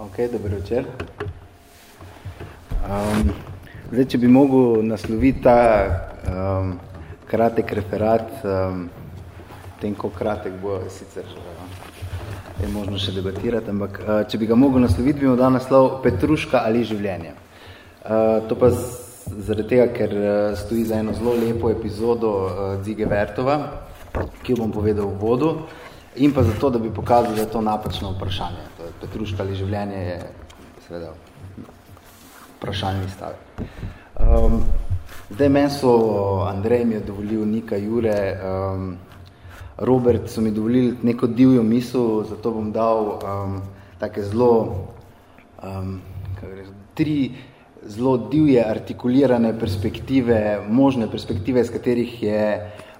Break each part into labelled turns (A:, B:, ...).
A: Ok, dobro večer. Um, zdaj, če bi mogel nasloviti ta um, kratek referat, um, tem, ko kratek bo sicer uh, je možno še debatirati, ampak uh, če bi ga mogel nasloviti, bi mu dal naslov Petruška ali življenje. Uh, to pa zaradi tega, ker uh, stoji za eno zelo lepo epizodo uh, Dzige Vertova, ki jo bom povedal v vodu, in pa zato, da bi pokazal, da je to napačno vprašanje. Petruška ali življenje je seveda vprašalni stavek. Um, zdaj meni so, Andrej mi je dovolil, Nika Jure, um, Robert so mi dovolili neko divjo misel, zato bom dal um, take zelo, um, kako reč, tri zelo divje artikulirane perspektive, možne perspektive, z katerih je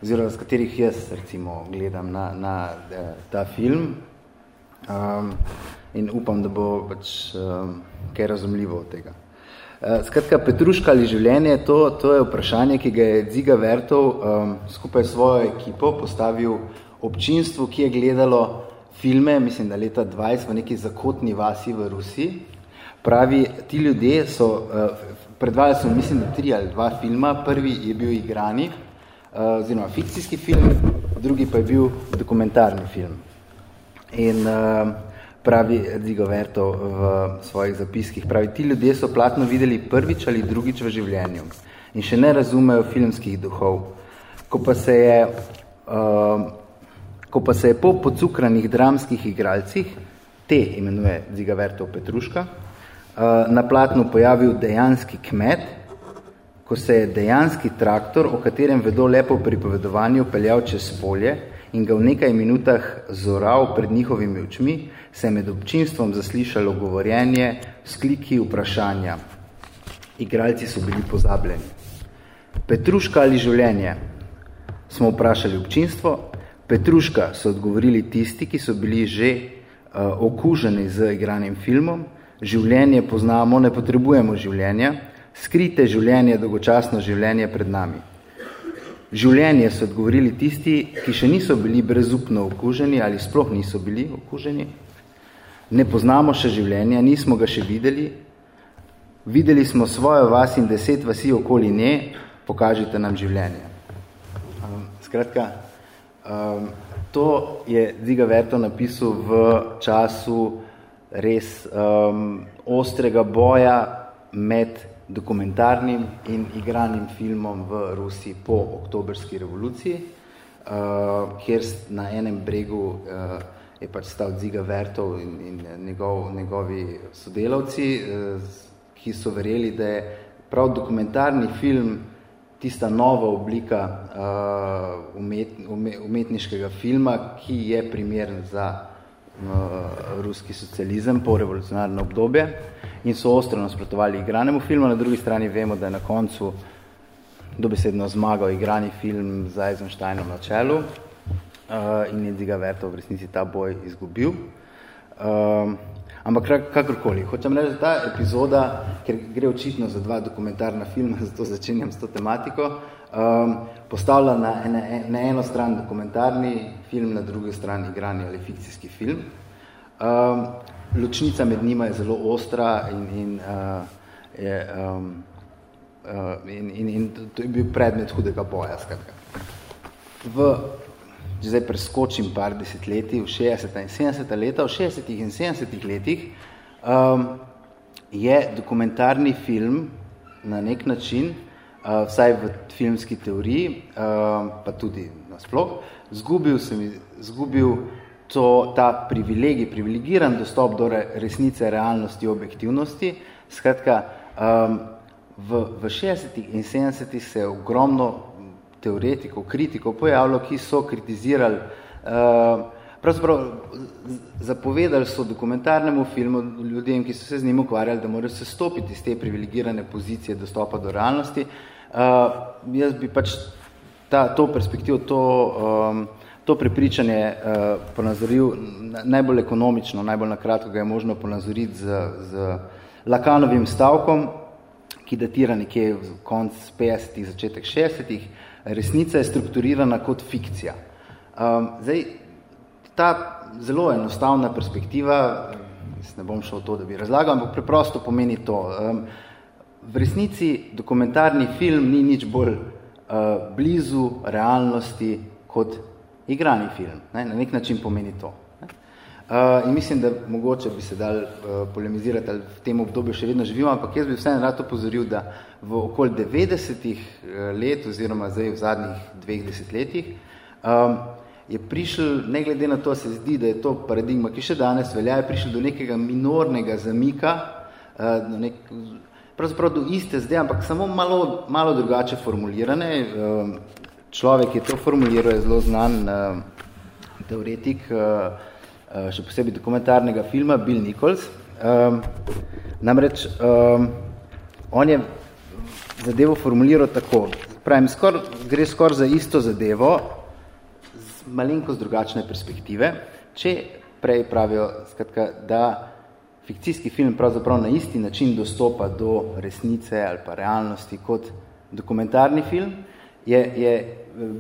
A: oziroma z katerih jaz recimo gledam na, na eh, ta film um, in upam, da bo pač um, kaj razumljivo od tega. Uh, skratka, Petruška ali življenje, to, to je vprašanje, ki ga je Dziga Vertov um, skupaj s svojo ekipo postavil občinstvu, ki je gledalo filme, mislim, da leta 20 v neki zakotni vasi v Rusiji. Pravi, ti ljudje so, uh, predvali so, mislim, da tri ali dva filma, prvi je bil igrani, Eh, oziroma fikcijski film, drugi pa je bil dokumentarni film. In uh, pravi Zigo Verto v svojih zapiskih, pravi, ti ljudje so platno videli prvič ali drugič v življenju in še ne razumejo filmskih duhov. Ko pa se je, uh, ko pa se je po pocukranih dramskih igralcih, te imenuje Ziga Verto Petruška, uh, na platnu pojavil dejanski kmet, ko se je dejanski traktor, o katerem vedo lepo pripovedovanju, peljal čez polje in ga v nekaj minutah zoral pred njihovimi očmi, se je med občinstvom zaslišalo govorjenje, skliki vprašanja. Igralci so bili pozabljeni. Petruška ali življenje? Smo vprašali občinstvo. Petruška so odgovorili tisti, ki so bili že uh, okuženi z igranim filmom. Življenje poznamo, ne potrebujemo življenja skrite življenje, dolgočasno življenje pred nami. Življenje so odgovorili tisti, ki še niso bili brezupno okuženi ali sploh niso bili okuženi. Ne poznamo še življenja, nismo ga še videli. Videli smo svojo vas in deset vasi okoli nje, pokažite nam življenje. Um, skratka, um, to je Ziga Verto napisal v času res um, ostrega boja med dokumentarnim in igranim filmom v Rusiji po oktobrski revoluciji, uh, kjer na enem bregu uh, je pač stal Ziga Vertov in, in njegov, njegovi sodelavci, uh, ki so verjeli, da je prav dokumentarni film tista nova oblika uh, umet, umetniškega filma, ki je primeren za uh, ruski socializem po revolucionarno obdobje in so ostro nasprotovali igranemu filmu, na drugi strani vemo, da je na koncu dobesedno zmagal igrani film z Eisensteinom na čelu uh, in je Ziga Verto v resnici ta boj izgubil. Uh, ampak kakorkoli, hočem reči, ta epizoda, ker gre očitno za dva dokumentarna filma, zato začenjam s to tematiko, um, postavlja na, ene, na eno stran dokumentarni film, na drugi strani igrani ali fikcijski film. Um, ločnica med njima je zelo ostra in, in, uh, je, um, uh, in, in, in to je bil predmet hudega boja. Skratka. V, če zdaj preskočim par desetletij, v 60. in 70. leta, v 60. in 70. letih um, je dokumentarni film na nek način, uh, vsaj v filmski teoriji, uh, pa tudi nasploh, zgubil, sem, zgubil to, ta privilegij, privilegiran dostop do resnice, realnosti, objektivnosti. Skratka, um, v, v 60. in 70. se je ogromno teoretikov, kritikov pojavilo, ki so kritizirali, uh, pravzaprav zapovedali so dokumentarnemu filmu ljudem, ki so se z njim ukvarjali, da morajo se stopiti iz te privilegirane pozicije dostopa do realnosti. Uh, jaz bi pač ta, to perspektivo, to um, to prepričanje uh, ponazoril najbolj ekonomično, najbolj nakratko ga je možno ponazoriti z, z Lakanovim stavkom, ki datira nekje v konc 50-ih, začetek 60-ih. Resnica je strukturirana kot fikcija. Um, zdaj, ta zelo enostavna perspektiva, ne bom šel to, da bi razlagal, ampak preprosto pomeni to. Um, v resnici dokumentarni film ni nič bolj uh, blizu realnosti kot igrani film. Ne? Na nek način pomeni to. Uh, in mislim, da mogoče bi se dal uh, polemizirati, ali v tem obdobju še vedno živimo, ampak jaz bi vseeno rad opozoril, da v okoli 90-ih let oziroma zdaj v zadnjih dveh desetletjih um, je prišel, ne glede na to, se zdi, da je to paradigma, ki še danes velja, je prišel do nekega minornega zamika, do nek, pravzaprav do iste zdaj, ampak samo malo, malo drugače formulirane. Človek, ki je to formuliral, je zelo znan uh, teoretik, uh, uh, še posebej dokumentarnega filma, Bill Nichols. Um, namreč, um, on je zadevo formuliral tako, pravim, skor, gre skoraj za isto zadevo, z drugačne perspektive. Če prej pravijo, skratka, da fikcijski film pravzaprav na isti način dostopa do resnice ali pa realnosti kot dokumentarni film, je, je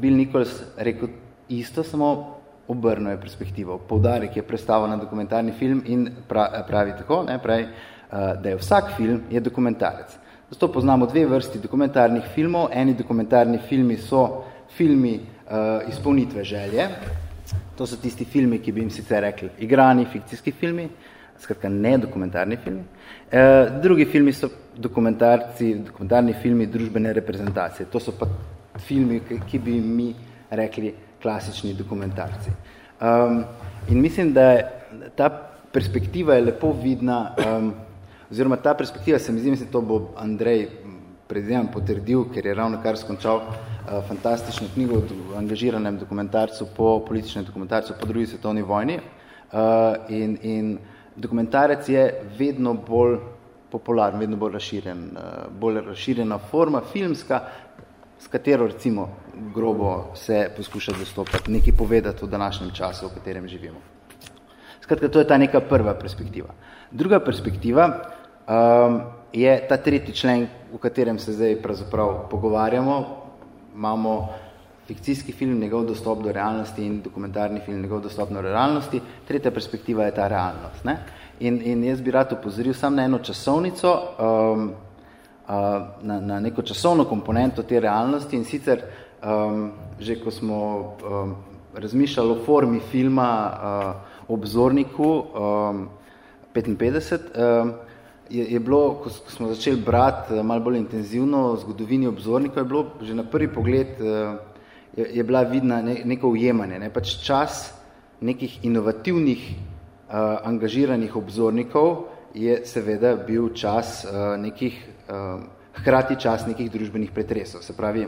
A: Bill Nichols rekel isto, samo obrno je perspektivo. Poudarek je predstavil na dokumentarni film in pravi tako, ne, pravi, da je vsak film je dokumentarec. Zato poznamo dve vrsti dokumentarnih filmov. Eni dokumentarni filmi so filmi uh, izpolnitve želje. To so tisti filmi, ki bi jim sicer rekli igrani, fikcijski filmi, skratka ne dokumentarni filmi. Uh, drugi filmi so dokumentarci, dokumentarni filmi družbene reprezentacije. To so pa filmi, ki bi mi rekli klasični dokumentarci. Um, in mislim, da ta perspektiva je lepo vidna, um, oziroma ta perspektiva se mi zdi, mislim, to bo Andrej predvidevam potrdil, ker je ravno kar skončal uh, fantastično knjigo o angažiranem dokumentarcu po političnem dokumentarcu po drugi svetovni vojni. Uh, in, in dokumentarec je vedno bolj popularen, vedno bolj razširjen, uh, bolj razširjena forma filmska, s katero recimo grobo se poskuša dostopati, nekaj povedati v današnjem času, v katerem živimo. Skratka, to je ta neka prva perspektiva. Druga perspektiva um, je ta tretji člen, v katerem se zdaj pravzaprav pogovarjamo. Imamo fikcijski film, njegov dostop do realnosti in dokumentarni film, njegov dostop do realnosti. Tretja perspektiva je ta realnost. Ne? In, in jaz bi rad upozoril sam na eno časovnico, um, na, na neko časovno komponento te realnosti in sicer um, že ko smo um, razmišljali o formi filma uh, obzorniku um, 55, um, je, je bilo, ko smo začeli brati eh, malo bolj intenzivno zgodovini obzornikov, je bilo že na prvi pogled eh, je, je bila vidna ne, neko ujemanje, ne, pač čas nekih inovativnih uh, angažiranih obzornikov je seveda bil čas uh, nekih, uh, hkrati čas nekih družbenih pretresov. Se pravi,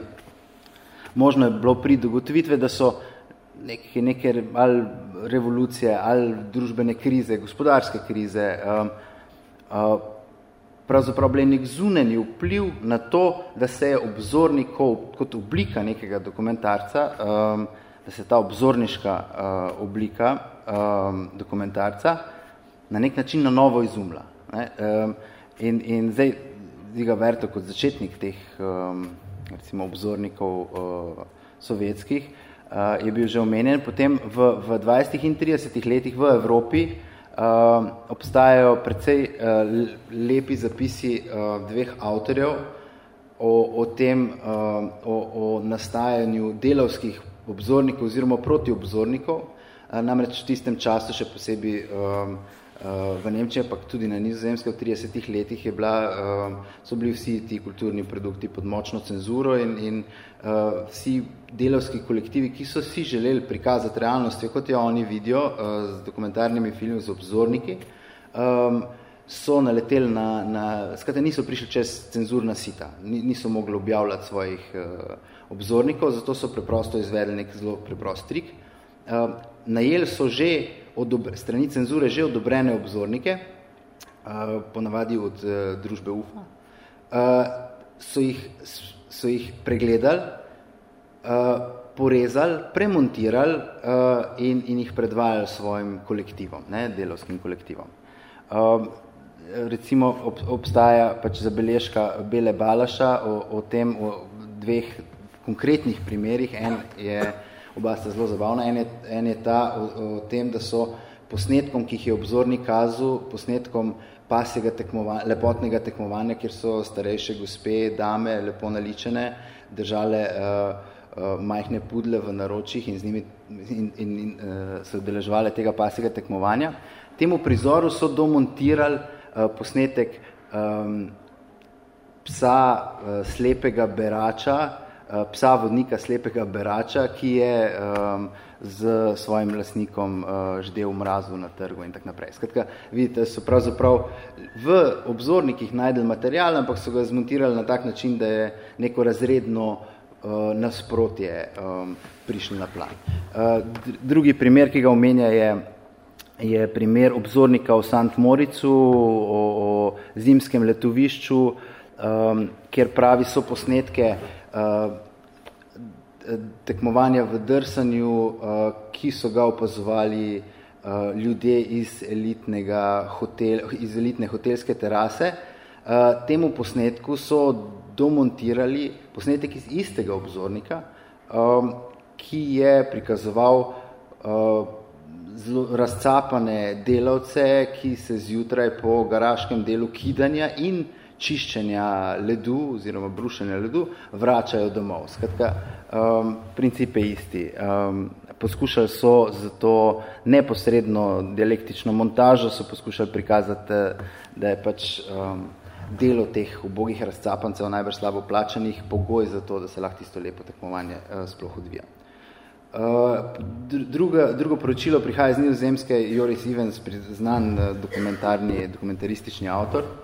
A: možno je bilo pri dogotovitve, da so neke, neke ali revolucije, ali družbene krize, gospodarske krize, um, uh, pravzaprav bil nek zuneni vpliv na to, da se je obzornikov kot oblika nekega dokumentarca, um, da se ta obzorniška uh, oblika um, dokumentarca na nek način na novo izumla. Ne? Um, in, in zdaj Ziga Verto kot začetnik teh um, recimo obzornikov uh, sovjetskih uh, je bil že omenjen. Potem v, v 20 in 30 letih v Evropi uh, obstajajo precej uh, lepi zapisi uh, dveh avtorjev o, o tem, uh, o, o nastajanju delavskih obzornikov oziroma protiobzornikov. Uh, namreč v tistem času še posebej uh, v Nemčiji, pa tudi na nizozemske v 30 letih je bila, so bili vsi ti kulturni produkti pod močno cenzuro in, in uh, vsi delovski kolektivi, ki so si želeli prikazati realnosti, kot jo oni vidijo z dokumentarnimi filmi, z obzorniki, um, so naleteli na, na skratka, niso prišli čez cenzurna sita, niso mogli objavljati svojih obzornikov, zato so preprosto izvedli nek zelo preprost trik. Uh, najeli so že od strani cenzure že odobrene obzornike, uh, ponavadi od uh, družbe UFA, uh, so jih so jih pregledali, uh, porezali, premontirali uh, in, in jih predvajali svojim kolektivom, ne, delovskim kolektivom. Uh, recimo ob, obstaja pač zabeležka Bele Balaša o, o tem, o dveh konkretnih primerih. En je, oba sta zelo zabavna, en je, en je ta o, o tem, da so posnetkom, ki jih je obzornik kazal, posnetkom pasjega tekmovanja, lepotnega tekmovanja, kjer so starejše gospe, dame, lepo naličene, držale uh, uh, majhne pudle v naročjih in, z njimi, in, in, in uh, so deležvale tega pasjega tekmovanja. Temu prizoru so domontirali uh, posnetek um, psa uh, slepega berača, uh, psa vodnika slepega berača, ki je um, z svojim lasnikom uh, ždel v mrazu na trgu in tak naprej. Skratka, vidite, so pravzaprav v obzornikih najdeli material, ampak so ga zmontirali na tak način, da je neko razredno uh, nasprotje um, prišli na plan. Uh, drugi primer, ki ga omenja, je, je primer obzornika v Sant Moricu o, o zimskem letovišču, um, kjer pravi so posnetke uh, tekmovanja v drsanju, uh, ki so ga opazovali uh, ljudje iz, elitnega hotel, iz elitne hotelske terase. Uh, temu posnetku so domontirali posnetek iz istega obzornika, ki je prikazoval uh, zelo razcapane delavce, ki se zjutraj po garaškem delu kidanja in čiščenja ledu oziroma brušenja ledu vračajo domov. Skratka, um, princip je isti. Um, poskušali so za to neposredno dialektično montažo, so poskušali prikazati, da je pač um, delo teh ubogih razcapancev, najbolj slabo plačanih, pogoj za to, da se lahko tisto lepo tekmovanje uh, sploh odvija. Uh, druga, drugo poročilo prihaja iz nizozemske, Joris Ivens, znan uh, dokumentarni, dokumentaristični avtor, uh,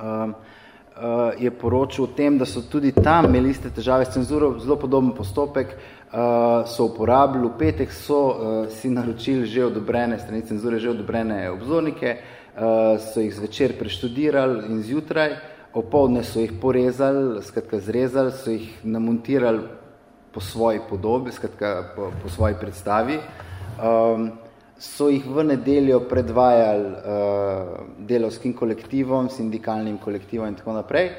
A: uh, je poročil o tem, da so tudi tam imeli iste težave s cenzuro, zelo podoben postopek, uh, so uporabili, v petek so uh, si naročili že odobrene, strani cenzure, že odobrene obzornike, uh, so jih zvečer preštudirali in zjutraj, opoldne so jih porezali, skratka zrezali, so jih namontirali po svoji podobi, skratka po, po svoji predstavi. Um, so jih v nedeljo predvajali uh, delovskim kolektivom, sindikalnim kolektivom in tako naprej.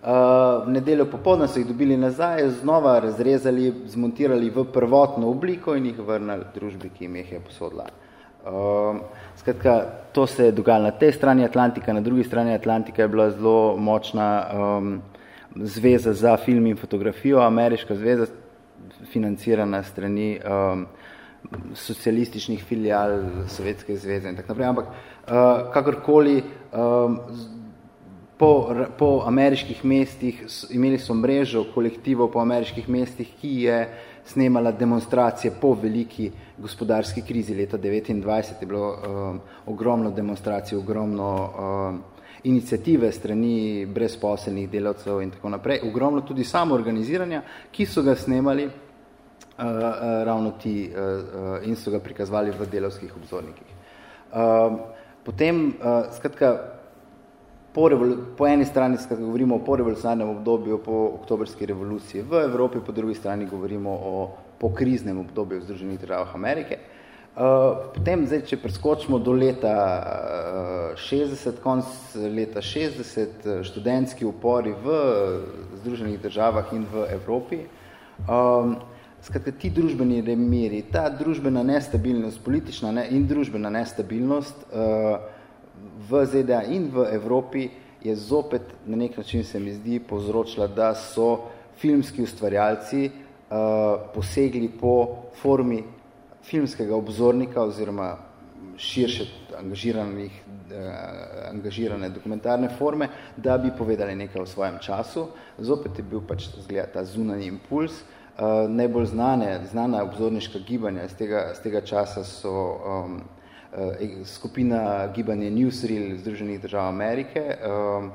A: Uh, v nedeljo popolno so jih dobili nazaj, znova razrezali, zmontirali v prvotno obliko in jih vrnali družbi, ki jim jih je posodila. Uh, skratka, to se je dogajalo na tej strani Atlantika, na drugi strani Atlantika je bila zelo močna um, zveza za film in fotografijo, ameriška zveza, financirana strani um, socialističnih filial Sovjetske zveze in tako naprej, ampak uh, kakorkoli um, po, po ameriških mestih imeli so mrežo kolektivov po ameriških mestih, ki je snemala demonstracije po veliki gospodarski krizi. Leta 1929, je bilo um, ogromno demonstracij, ogromno um, inicijative strani brezposelnih delavcev in tako naprej, ogromno tudi samo organiziranja, ki so ga snemali ravno ti uh, in so ga prikazvali v delovskih obzornikih. Uh, potem, skratka, po, po eni strani skratka, govorimo o porevolucionarnem obdobju po oktobrski revoluciji v Evropi, po drugi strani govorimo o pokriznem obdobju v Združenih državah Amerike. Potem, zdaj, če preskočimo do leta uh, 60, konc leta 60, študentski upori v Združenih državah in v Evropi, um, Skratka, ti družbeni remiri, ta družbena nestabilnost, politična ne, in družbena nestabilnost uh, v ZDA in v Evropi je zopet na nek način se mi zdi povzročila, da so filmski ustvarjalci uh, posegli po formi filmskega obzornika oziroma širše angažiranih, uh, angažirane dokumentarne forme, da bi povedali nekaj o svojem času. Zopet je bil pač zgleda ta zunanji impuls, uh, Uh, najbolj znane, znana obzorniška gibanja iz tega, iz tega časa so um, uh, skupina gibanje Newsreel Združenih držav Amerike, um,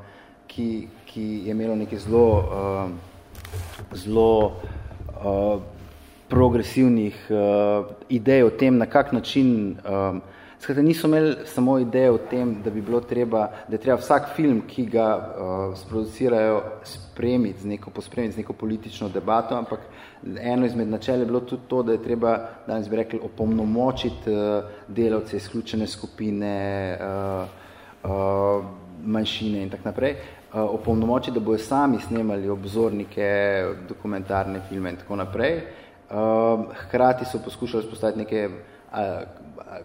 A: ki, ki je imelo nekaj zelo, um, zelo uh, progresivnih uh, idej o tem, na kak način um, Skratka, niso imeli samo ideje o tem, da bi bilo treba, da je treba vsak film, ki ga uh, sproducirajo, spremiti z neko, pospremiti z neko politično debato, ampak eno izmed načel je bilo tudi to, da je treba, danes bi rekli, opomnomočiti uh, delavce, izključene skupine, uh, uh, manjšine in tak naprej, uh, opomnomočiti, da bojo sami snemali obzornike, dokumentarne filme in tako naprej. Uh, hkrati so poskušali spostaviti neke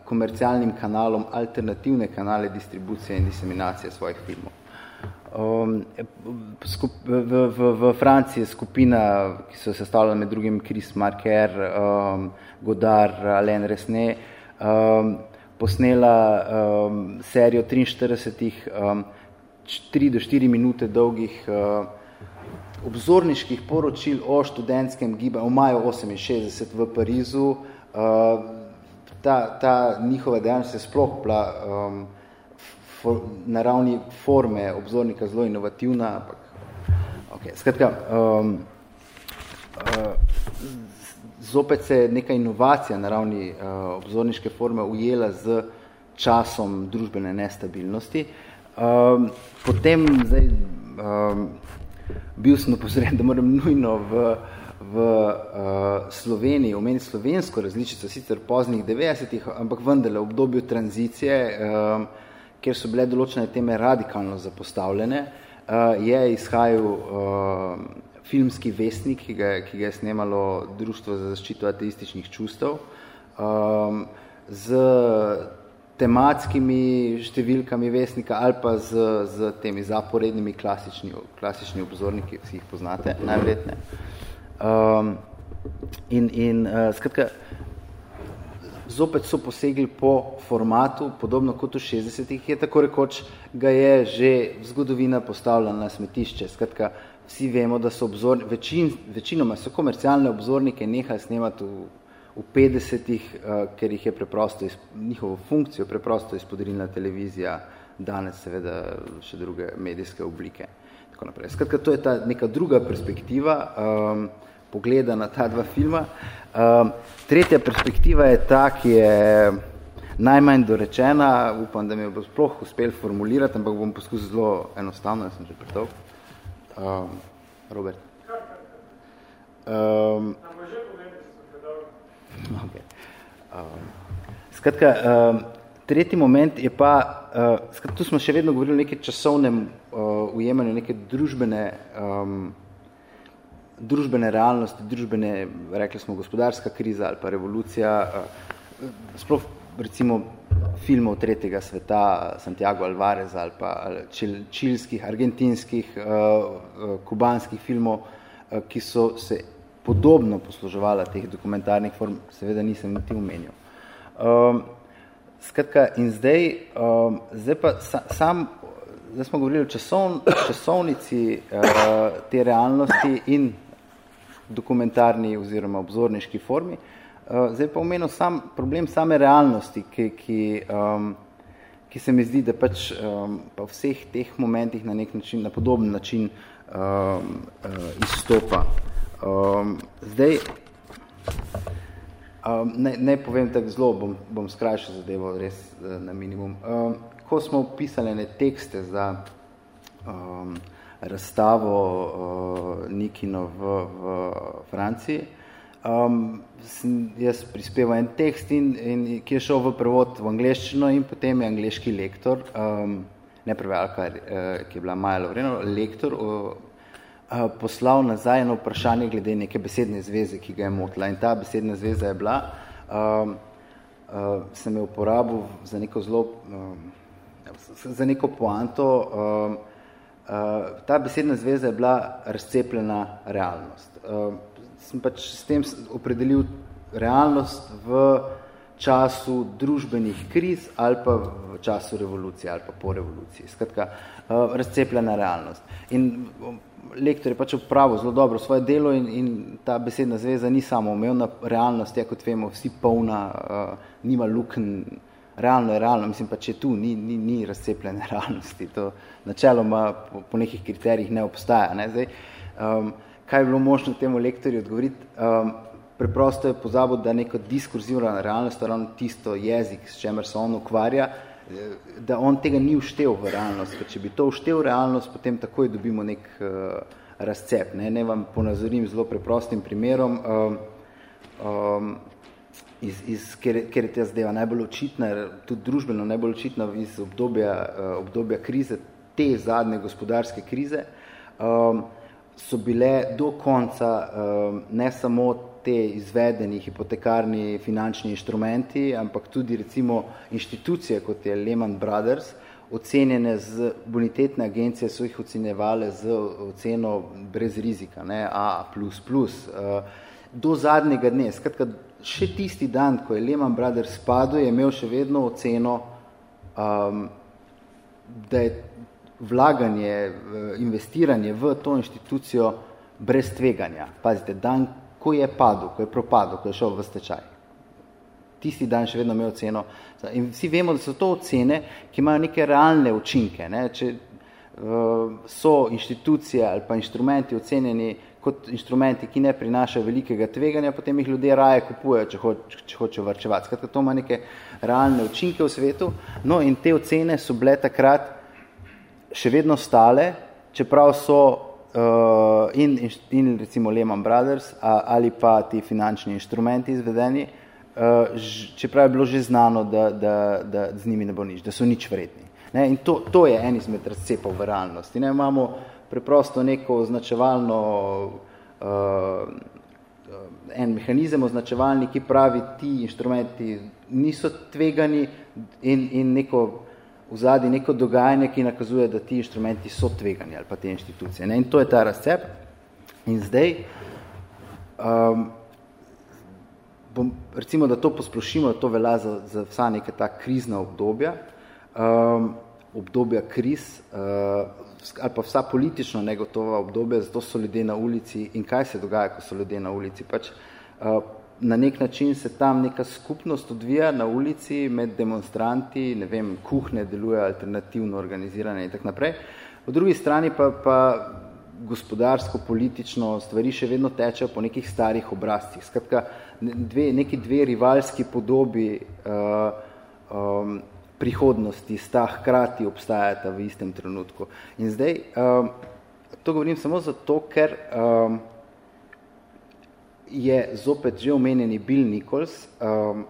A: komercialnim kanalom alternativne kanale distribucije in diseminacije svojih filmov. Um, skup, v, v, v Franciji je skupina, ki so sestavljali med drugim Chris Marker, um, Godard, Alain Resné, um, posnela um, serijo 43 um, 3 do 4 minute dolgih uh, obzorniških poročil o študentskem gibanju v maju 68 v Parizu. Uh, ta, ta njihova dejavnost je sploh bila um, for, na ravni forme obzornika zelo inovativna, ampak okay. skratka, um, uh, zopet se je neka inovacija na ravni uh, obzorniške forme ujela z časom družbene nestabilnosti. Um, potem zdaj, um, bil sem upozorjen, da moram nujno v v uh, Sloveniji, omeniti slovensko različico, sicer poznih 90-ih, ampak vendarle v obdobju tranzicije, um, kjer so bile določene teme radikalno zapostavljene, uh, je izhajal uh, filmski vestnik, ki ga, ki ga je snemalo Društvo za zaščito ateističnih čustev, um, z tematskimi številkami vestnika ali pa z, z temi zaporednimi klasični, klasični obzorniki, ki jih poznate, najverjetne. Um, in in uh, skratka, zopet so posegli po formatu, podobno kot v 60-ih, je tako rekoč, ga je že zgodovina postavljena na smetišče. Skratka, vsi vemo, da so obzorni, večin, večinoma so komercialne obzornike nehali snemati v, v 50-ih, uh, ker jih je preprosto, iz, njihovo funkcijo preprosto izpodrinila televizija, danes seveda še druge medijske oblike. Tako naprej. Skratka, to je ta neka druga perspektiva. Um, pogleda na ta dva filma. Um, tretja perspektiva je ta, ki je najmanj dorečena, upam, da mi jo bo sploh uspel formulirati, ampak bom poskusil zelo enostavno, jaz sem že pretol. Um, Robert. Um, okay. um, skratka, um, tretji moment je pa, uh, skratka, tu smo še vedno govorili o nekem časovnem uh, ujemanju, neke družbene um, družbene realnosti, družbene, rekli smo, gospodarska kriza ali pa revolucija, eh, sploh recimo filmov tretjega sveta, Santiago Alvarez ali pa čil, čilskih, argentinskih, eh, eh, kubanskih filmov, ki so se podobno posluževala teh dokumentarnih form, seveda nisem niti umenil. Um, skratka, in zdaj, um, zdaj pa sa, sam, zdaj smo govorili o časov, časovnici uh, te realnosti in dokumentarni oziroma obzorniški formi. Uh, zdaj pa omenil sam problem same realnosti, ki, ki, um, ki se mi zdi, da pač um, pa vseh teh momentih na nek način, na podoben način um, uh, izstopa. Um, zdaj, um, ne, ne povem tako zelo, bom, bom skrajšal zadevo res uh, na minimum. Um, ko smo pisali ne tekste za um, razstavo uh, Nikino v, v Franciji. Um, sem jaz prispeval en tekst, in, in, ki je šel v prevod v angleščino in potem je angleški lektor, um, ne prevajalka, uh, ki je bila Maja Lovreno, lektor, uh, uh, poslal nazaj eno vprašanje glede neke besedne zveze, ki ga je motila. In ta besedna zveza je bila, um, uh, sem je uporabil za neko zelo, um, za neko poanto, um, ta besedna zveza je bila razcepljena realnost. Uh, sem pač s tem opredelil realnost v času družbenih kriz ali pa v času revolucije ali pa po revoluciji. Skratka, uh, razcepljena realnost. In um, lektor je pač upravil zelo dobro svoje delo in, in ta besedna zveza ni samo omejena realnost, je kot vemo, vsi polna, uh, nima lukn, realno je realno, mislim pa, če tu ni, ni, ni razcepljene realnosti, to načeloma po, po nekih kriterijih ne obstaja. Ne? Zdaj, um, kaj je bilo možno temu lektorju odgovoriti? Um, preprosto je pozabil, da neko diskurzivna realnost, ravno tisto jezik, s čemer se on ukvarja, da on tega ni vštev v realnost, ker če bi to vštev v realnost, potem takoj dobimo nek uh, razcep. Ne? ne vam ponazorim zelo preprostim primerom. Um, um, iz, iz, ker, ker je ta zadeva najbolj očitna, tudi družbeno najbolj očitna iz obdobja, uh, obdobja krize, te zadnje gospodarske krize, um, so bile do konca uh, ne samo te izvedeni hipotekarni finančni inštrumenti, ampak tudi recimo inštitucije, kot je Lehman Brothers, ocenjene z bonitetne agencije, so jih ocenjevale z oceno brez rizika, ne, A++. Uh, do zadnjega dne, skratka, še tisti dan, ko je Lehman Brothers spadil, je imel še vedno oceno, um, da je vlaganje, investiranje v to inštitucijo brez tveganja. Pazite, dan, ko je padel, ko je propadel, ko je šel v stečaj. Tisti dan še vedno imel ceno. In vsi vemo, da so to ocene, ki imajo neke realne učinke. Ne? Če uh, so inštitucije ali pa inštrumenti ocenjeni kot inštrumenti, ki ne prinašajo velikega tveganja, potem jih ljudje raje kupujejo, če, ho, če hočejo vrčevati. Skratka, to ima neke realne učinke v svetu. No, in te ocene so bile takrat še vedno stale, čeprav so uh, in, in recimo Lehman Brothers a, ali pa ti finančni inštrumenti izvedeni, uh, ž, čeprav je bilo že znano, da, da, da z njimi ne bo nič, da so nič vredni. Ne? In to, to je en izmed razcepov v realnosti. Ne? Imamo preprosto neko označevalno, uh, en mehanizem označevalni, ki pravi, ti inštrumenti niso tvegani in, in neko v zadnji neko dogajanje, ki nakazuje, da ti inštrumenti so tvegani ali pa te inštitucije. Ne? In to je ta razcep. In zdaj, um, bom, recimo, da to posplošimo, da to velja za, za vsa neka ta krizna obdobja, um, obdobja kriz, uh, ali pa vsa politično negotova obdobja, zato so ljudje na ulici in kaj se dogaja, ko so ljudje na ulici. Pač, uh, na nek način se tam neka skupnost odvija na ulici med demonstranti, ne vem, kuhne deluje alternativno organizirane in tak naprej. Po drugi strani pa, pa gospodarsko, politično stvari še vedno tečejo po nekih starih obrazcih. Skratka, dve, neki dve rivalski podobi uh, um, prihodnosti sta hkrati obstajata v istem trenutku. In zdaj, um, to govorim samo zato, ker um, je zopet že omenjeni Bill Nichols um,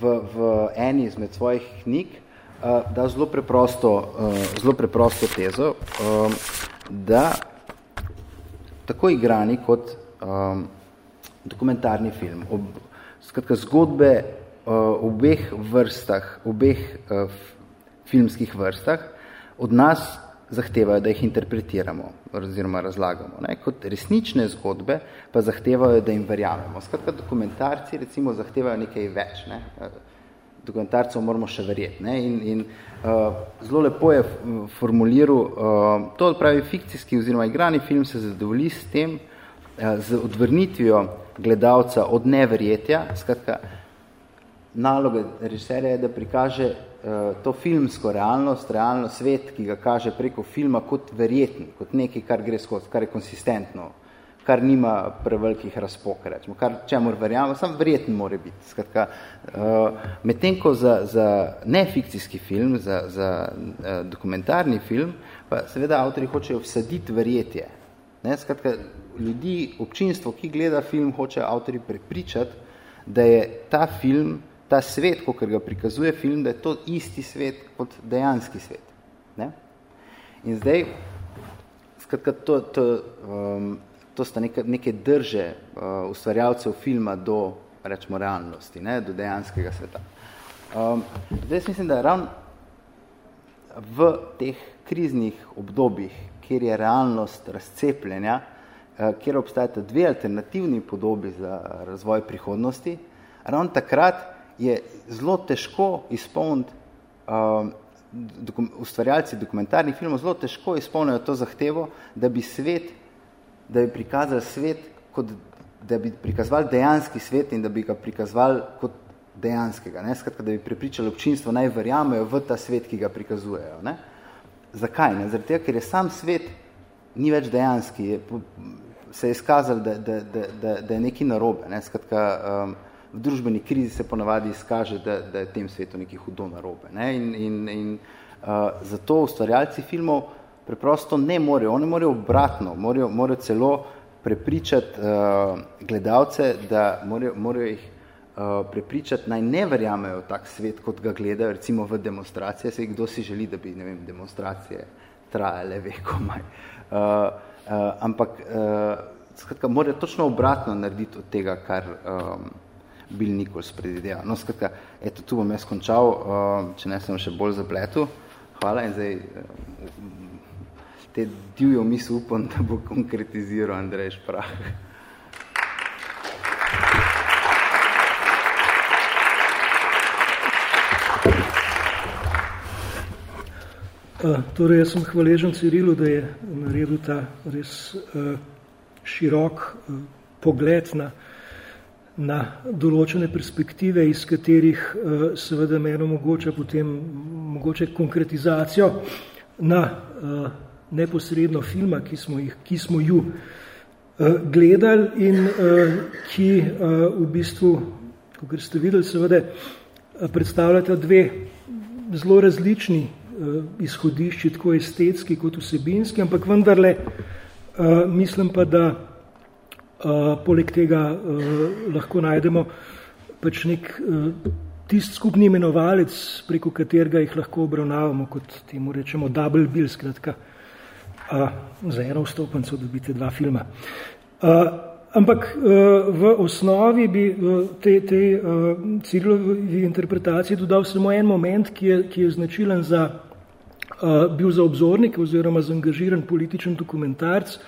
A: v, v eni izmed svojih knjig uh, da zelo preprosto, uh, zelo preprosto tezo, um, da tako igrani kot um, dokumentarni film, ob, skratka zgodbe obeh vrstah, obeh uh, filmskih vrstah, od nas zahtevajo, da jih interpretiramo oziroma razlagamo. Ne? Kot resnične zgodbe pa zahtevajo, da jim verjamemo. Skratka, dokumentarci recimo zahtevajo nekaj več. Ne? Dokumentarcev moramo še verjeti. Ne? In, in uh, zelo lepo je formuliral, uh, to pravi fikcijski oziroma igrani film se zadovolji s tem, uh, z odvrnitvijo gledalca od neverjetja, skratka, naloga režiserja je, da prikaže uh, to filmsko realnost, realno svet, ki ga kaže preko filma kot verjetni, kot nekaj, kar gre skozi, kar je konsistentno, kar nima prevelikih razpok, rečemo, kar čemur verjamo, sam verjetni more biti. Skratka, uh, medtem ko za, za nefikcijski film, za, za uh, dokumentarni film, pa seveda avtori hočejo vsaditi verjetje. Ne? Skratka, ljudi, občinstvo, ki gleda film, hoče avtori prepričati, da je ta film ta svet, kot ga prikazuje film, da je to isti svet kot dejanski svet. Ne? In zdaj, skratka, to, to, um, to sta neke, neke drže uh, ustvarjalcev filma do, rečemo, realnosti, ne? do dejanskega sveta. Um, zdaj, mislim, da ravno v teh kriznih obdobjih, kjer je realnost razcepljenja, uh, kjer obstajata dve alternativni podobi za razvoj prihodnosti, ravno takrat je zelo težko izpolniti, um, dokum, ustvarjalci dokumentarnih filmov zelo težko izpolnijo to zahtevo, da bi svet, da bi prikazali svet, kot, da bi prikazovali dejanski svet in da bi ga prikazovali kot dejanskega. Ne? Skratka, da bi prepričali občinstvo, naj verjamejo v ta svet, ki ga prikazujejo. Ne? Zakaj? Ne? Zaradi tega, ker je sam svet ni več dejanski, je, se je izkazal, da, da, da, da, da je nekaj narobe. Ne? Skratka, um, v družbeni krizi se ponavadi izkaže, da, da je v tem svetu nekaj hudo narobe. Ne? In, in, in uh, zato ustvarjalci filmov preprosto ne morejo, oni morajo obratno, morajo, morajo celo prepričati uh, gledalce, da morajo, morajo jih prepričati, naj ne verjamejo v tak svet, kot ga gledajo, recimo v demonstracije, se kdo si želi, da bi, ne vem, demonstracije trajale veko maj. Uh, uh, ampak, uh, skratka, mora točno obratno narediti od tega, kar um, Bill Nichols predideva. No, skratka, eto, tu bom jaz končal, um, če ne sem še bolj zapletu. Hvala in zdaj um, te divjo misl upam, da bo konkretiziral Andrej Šprah.
B: Torej, jaz sem hvaležen Cirilu, da je naredil ta res uh, širok uh, pogled na, na določene perspektive, iz katerih uh, seveda meni omogoča potem mogoče konkretizacijo na uh, neposredno filma, ki smo, jih, ki smo ju uh, gledali in ki v bistvu, kot ste videli, seveda predstavljata dve zelo različni Eh, izhodišči, tako estetski kot vsebinski, ampak vendarle mislim pa, da uh, poleg tega uh, lahko najdemo pač nek uh, tist skupni imenovalec, preko katerega jih lahko obravnavamo, kot temu rečemo double bill, skratka, uh, za eno vstopenco dobite dva filma. Uh, Ampak v osnovi bi te, te Cirilovi interpretacije dodal samo en moment, ki je, ki je značilen za Eh, bil za obzornik oziroma za angažiran političen dokumentarc uh,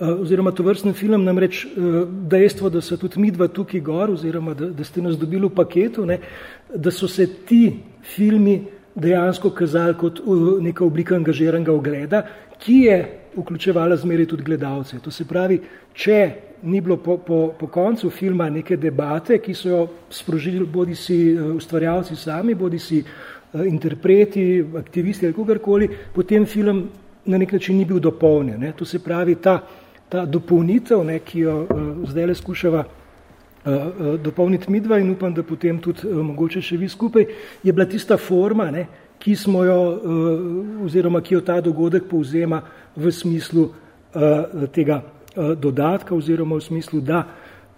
B: oziroma to vrstni film, namreč uh, dejstvo, da so tudi mi dva tukaj gor oziroma da, da ste nas dobili v paketu, ne, da so se ti filmi dejansko kazali kot uh, neka oblika angažiranega ogleda, ki je vključevala zmeri tudi gledalce. To se pravi, če ni bilo po, po, po koncu filma neke debate, ki so jo sprožili bodi si ustvarjalci sami, bodi si uh, Eh, interpreti, aktivisti ali kogarkoli, potem film na nek način ni bil dopolnjen. Ne. To se pravi, ta, ta dopolnitev, ne, ki jo uh, zdaj le skušava uh, uh, dopolniti midva in upam, da potem tudi uh, mogoče še vi skupaj, je bila tista forma, ne, ki smo jo, uh, oziroma ki jo ta dogodek povzema v smislu uh, tega uh, dodatka oziroma v smislu, da,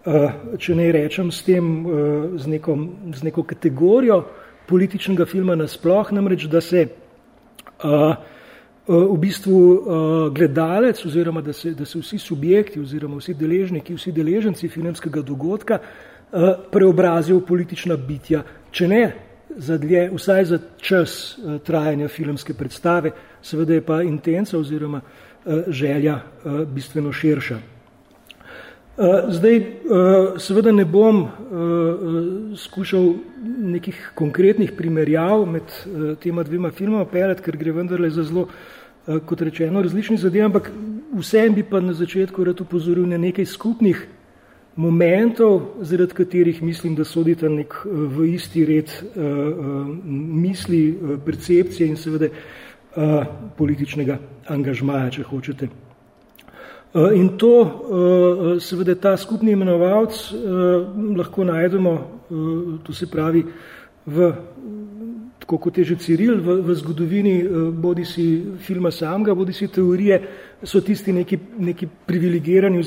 B: uh, če ne rečem s tem, uh, z, neko, z neko kategorijo, političnega filma nasploh, namreč da se uh, v bistvu uh, gledalec oziroma da se, da se vsi subjekti oziroma vsi deležniki, vsi deleženci filmskega dogodka uh, preobrazijo v politična bitja, če ne za dlje, vsaj za čas uh, trajanja filmske predstave, seveda je pa intenca oziroma uh, želja uh, bistveno širša. Eh, zdaj, eh, seveda ne bom eh, skušal nekih konkretnih primerjav med tema dvema filmama pelati, ker gre vendarle za zelo, kot rečeno, različni zadev, ampak vsem bi pa na začetku rad upozoril na nekaj skupnih momentov, zaradi katerih mislim, da sodita nek v isti red misli, percepcije in seveda političnega angažmaja, če hočete. Eh, in to, eh, seveda ta skupni imenovalc eh, lahko najdemo, to se pravi, v, tako kot je že Ciril, v, v zgodovini bodi si filma samega, bodi si teorije, so tisti neki, neki privilegirani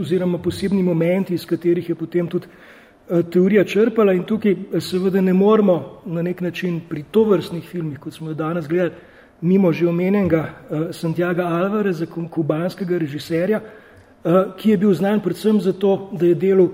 B: oziroma posebni momenti, iz katerih je potem tudi teorija črpala. In tukaj seveda ne moramo na nek način pri tovrstnih filmih, kot smo jo danes gledali, mimo že omenjenega Santiago Alvareza, kubanskega režiserja, ki je bil znan predvsem zato, da je delal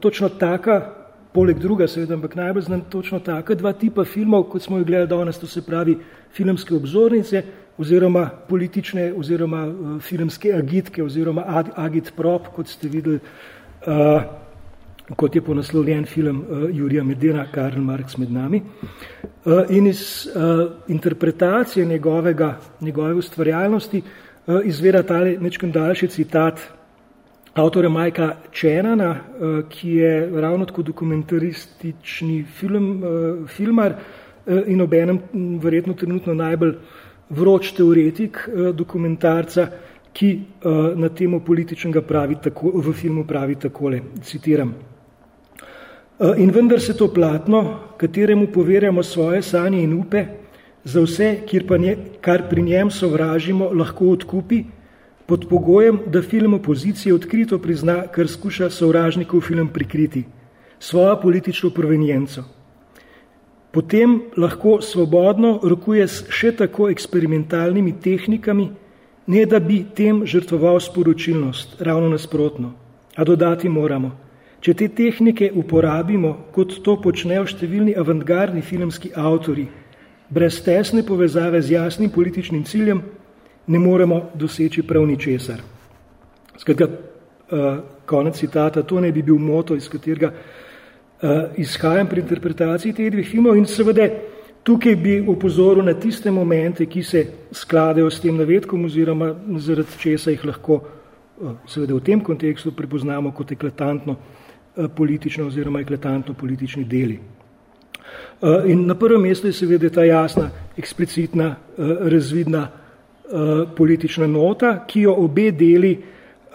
B: točno taka, poleg druga seveda, ampak najbolj znan točno taka, dva tipa filmov, kot smo jih gledali danes, to se pravi filmske obzornice oziroma politične oziroma uh, filmske agitke oziroma ag agitprop, kot ste videli, uh, kot je ponaslovljen film uh, Jurija Medena, Karl Marx med nami. Uh, in iz uh, interpretacije njegovega, njegove ustvarjalnosti uh, izvira tale nečkem daljši citat avtora Majka Čenana, uh, ki je ravno tako dokumentaristični film, uh, filmar uh, in obenem verjetno trenutno najbolj vroč teoretik dokumentarca, ki na temo političnega pravi tako, v filmu pravi takole, citiram. Eh, in vendar se to platno, kateremu poverjamo svoje sanje in upe, za vse, kar pri njem sovražimo, lahko odkupi, pod pogojem, da film opozicije odkrito prizna, kar skuša sovražnikov film prikriti. svojo politično provenjenco. Potem lahko svobodno rokuje s še tako eksperimentalnimi tehnikami, ne da bi tem žrtvoval sporočilnost, ravno nasprotno. A dodati moramo, če te tehnike uporabimo, kot to počnejo številni avantgardni filmski avtori, brez tesne povezave z jasnim političnim ciljem, ne moremo doseči prav ničesar. Skratka, uh, konec citata, to ne bi bil moto, iz katerega uh, izhajam pri interpretaciji teh dveh filmov in seveda tukaj bi upozoril na tiste momente, ki se skladajo s tem navedkom oziroma zaradi česa jih lahko uh, seveda v tem kontekstu prepoznamo kot eklatantno uh, politično oziroma eklatantno politični deli. In na prvem mestu je seveda ta jasna, eksplicitna, razvidna politična nota, ki jo obe deli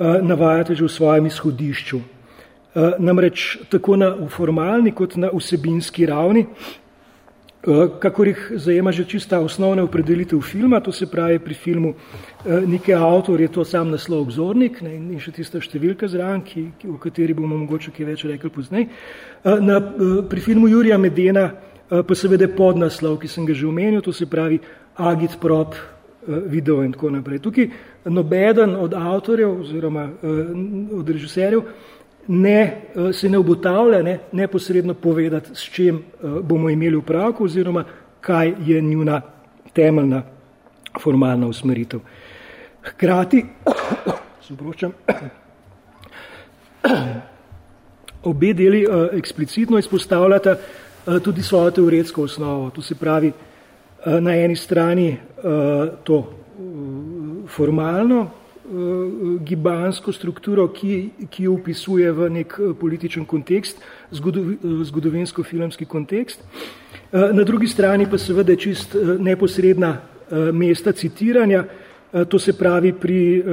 B: Eh, navajate že v svojem izhodišču. Eh, namreč tako na formalni kot na vsebinski ravni, eh, kakor jih zajema že čista osnovna opredelitev filma, to se pravi pri filmu nekaj avtor, je to sam naslov obzornik ne, in še tista številka zraven, ki, ki, o kateri bomo mogoče kaj več rekli poznej. Na, pri filmu Jurija Medena pa seveda podnaslov, ki sem ga že omenil, to se pravi Agit Prop video in tako naprej. Tukaj nobeden od avtorjev oziroma eh, od režiserjev ne, eh, se ne obotavlja ne, neposredno povedati, s eh, bomo imeli upravko oziroma kaj je njuna temeljna formalna usmeritev. Hkrati, se pročam, obe deli eksplicitno izpostavljata tudi svojo teoretsko osnovo. To se pravi, na eni strani to formalno uh, gibansko strukturo, ki, ki jo upisuje v nek političen kontekst, zgodovi, zgodovinsko-filmski kontekst. Na drugi strani pa seveda čist neposredna mesta citiranja, to se pravi pri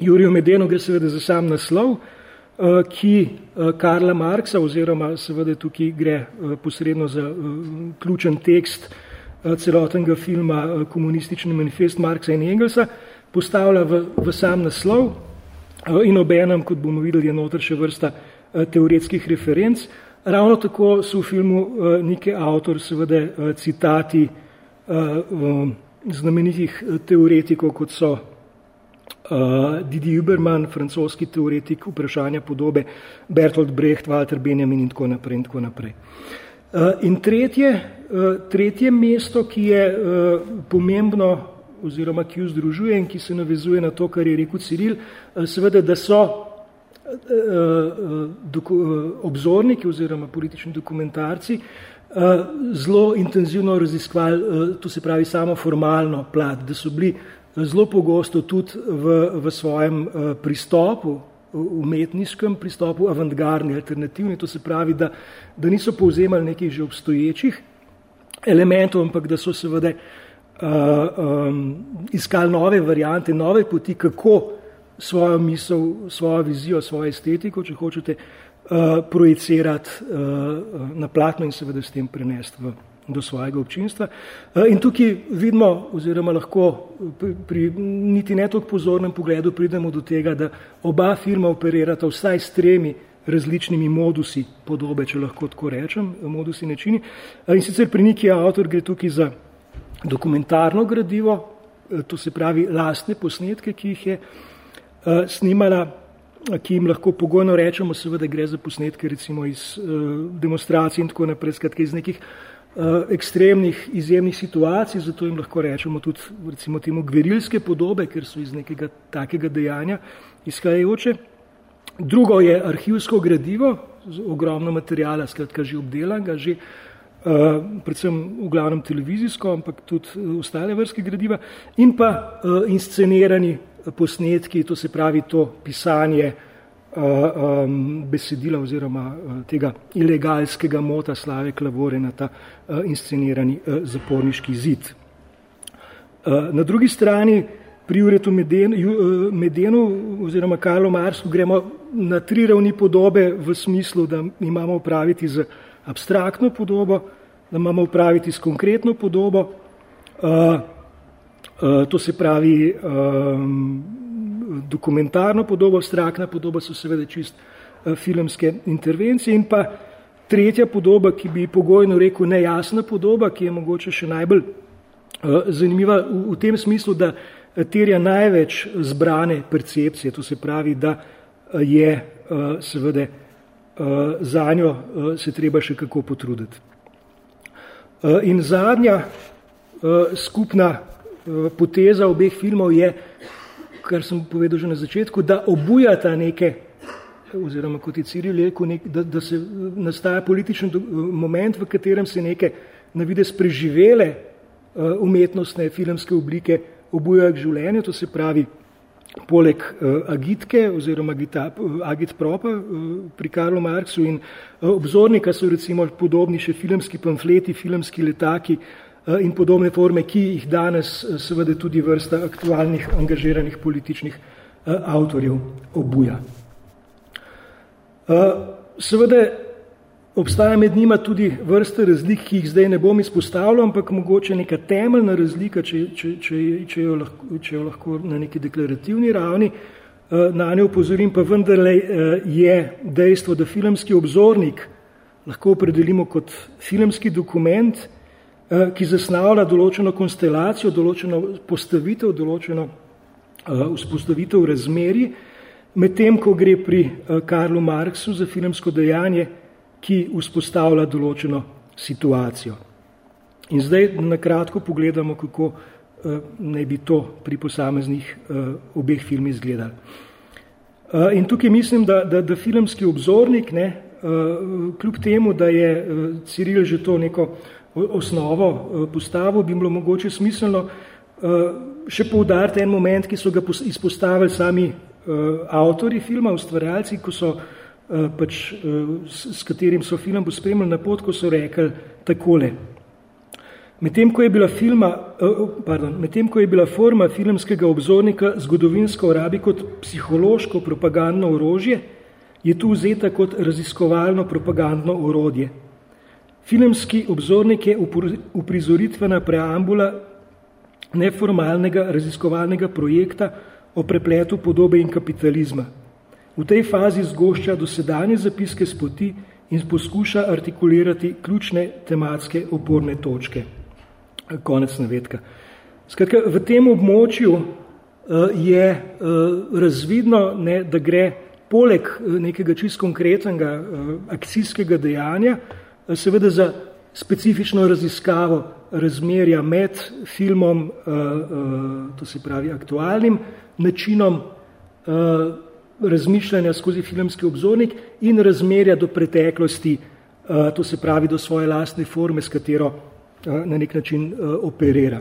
B: Juriju Medenu gre seveda za sam naslov, ki Karla Marksa oziroma seveda tukaj gre posredno za ključen tekst Eh, celotnega filma eh, Komunistični manifest Marksa in Engelsa, postavlja v, v sam naslov eh, in obenem, kot bomo videli, je noter še vrsta teoretskih referenc. Ravno tako so v filmu neke avtor, seveda citati znamenitih teoretikov, kot so Didi Uberman, francoski teoretik vprašanja podobe, Bertolt Brecht, Walter Benjamin in tako naprej. In, tako naprej. In tretje, Eh, tretje mesto, ki je eh, pomembno oziroma ki jo združuje in ki se navezuje na to, kar je rekel Ciril, eh, seveda, da so obzorniki oziroma politični dokumentarci zelo intenzivno raziskovali, to se pravi samo formalno plat, da so bili zelo pogosto tudi v, v svojem pristopu, umetniškem pristopu, avantgardni, alternativni, to se pravi, da, da niso povzemali nekih že obstoječih elementov, ampak da so seveda uh, um, iskali nove variante, nove poti, kako svojo misel, svojo vizijo, svojo estetiko, če hočete, uh, projicirati uh, na platno in seveda s tem prenesti v, do svojega občinstva. Uh, in tukaj vidimo, oziroma lahko pri, pri niti ne toliko pozornem pogledu pridemo do tega, da oba firma operirata vsaj s tremi različnimi modusi podobe, če lahko tako rečem, modusi načini. In sicer pri neki avtor gre tukaj za dokumentarno gradivo, to se pravi lastne posnetke, ki jih je snimala, ki jim lahko pogojno rečemo, seveda gre za posnetke recimo iz demonstracij in tako naprej, skratka iz nekih ekstremnih, izjemnih situacij, zato jim lahko rečemo tudi recimo temu gverilske podobe, ker so iz nekega takega dejanja izhajajoče. Drugo je arhivsko gradivo, ogromno materijala, skratka že obdelanega, že uh, predvsem v glavnem televizijsko, ampak tudi uh, ostale vrste gradiva, in pa uh, inscenirani posnetki, to se pravi to pisanje uh, um, besedila oziroma uh, tega ilegalskega mota slave klavore na ta uh, inscenirani uh, zaporniški zid. Uh, na drugi strani pri Juretu Medenu, eh, Medenu oziroma Karlo Marsu gremo na tri ravni podobe v smislu, da imamo upraviti z abstraktno podobo, da imamo upraviti s konkretno podobo, uh, uh, to se pravi um, dokumentarno podobo, abstraktna podoba so seveda čist filmske intervencije in pa tretja podoba, ki bi pogojno rekel nejasna podoba, ki je mogoče še najbolj zanimiva v, v tem smislu, da terja največ zbrane percepcije, to se pravi, da je seveda za njo se treba še kako potruditi. In zadnja skupna poteza obeh filmov je, kar sem povedal že na začetku, da obujata neke, oziroma kot je Ciril rekel, nek, da, da se nastaja političen moment, v katerem se neke navides preživele umetnostne filmske oblike obujajo k življenju, to se pravi, poleg uh, agitke oziroma agita, agit propa uh, pri Karlu Marksu in uh, obzornika so recimo podobni še filmski pamfleti, filmski letaki uh, in podobne forme, ki jih danes uh, seveda tudi vrsta aktualnih angažiranih političnih uh, avtorjev obuja. Seveda Obstaja med njima tudi vrste razlik, ki jih zdaj ne bom izpostavljal, ampak mogoče neka temeljna razlika, če, če, če, če, jo, lahko, če jo lahko na neki deklarativni ravni eh, na njo upozorim, pa vendarle eh, je dejstvo, da filmski obzornik lahko opredelimo kot filmski dokument, eh, ki zasnavlja določeno konstelacijo, določeno postavitev, določeno vzpostavitev razmeri, medtem ko gre pri Karlu Marksu za filmsko dejanje, ki vzpostavlja določeno situacijo. In zdaj na kratko pogledamo, kako uh, naj bi to pri posameznih uh, obeh filmih izgledalo. Uh, in tukaj mislim, da, da, da filmski obzornik, ne, uh, kljub temu, da je uh, Ciril že to neko osnovo uh, postavil, bi bilo mogoče smiselno uh, še poudariti en moment, ki so ga izpostavili sami uh, avtori filma, ustvarjalci, ko so Eh, pač, eh, s katerim so film pospremljali na pot, ko so rekli takole. Medtem ko, je bila filma, eh, pardon, medtem ko je bila forma filmskega obzornika zgodovinsko rabi kot psihološko propagandno orožje, je tu vzeta kot raziskovalno propagandno orodje. Filmski obzornik je uprizoritvena preambula neformalnega raziskovalnega projekta o prepletu podobe in kapitalizma. V tej fazi zgošča dosedanje zapiske z poti in poskuša artikulirati ključne tematske oporne točke. Konec navedka. Skratka, v tem območju uh, je uh, razvidno, ne, da gre poleg uh, nekega čist konkretnega akcijskega dejanja, seveda za specifično raziskavo razmerja med filmom, uh, uh, to se pravi aktualnim načinom uh, razmišljanja skozi filmski obzornik in razmerja do preteklosti, eh, to se pravi do svoje lastne forme, s katero eh, na nek način eh, operira.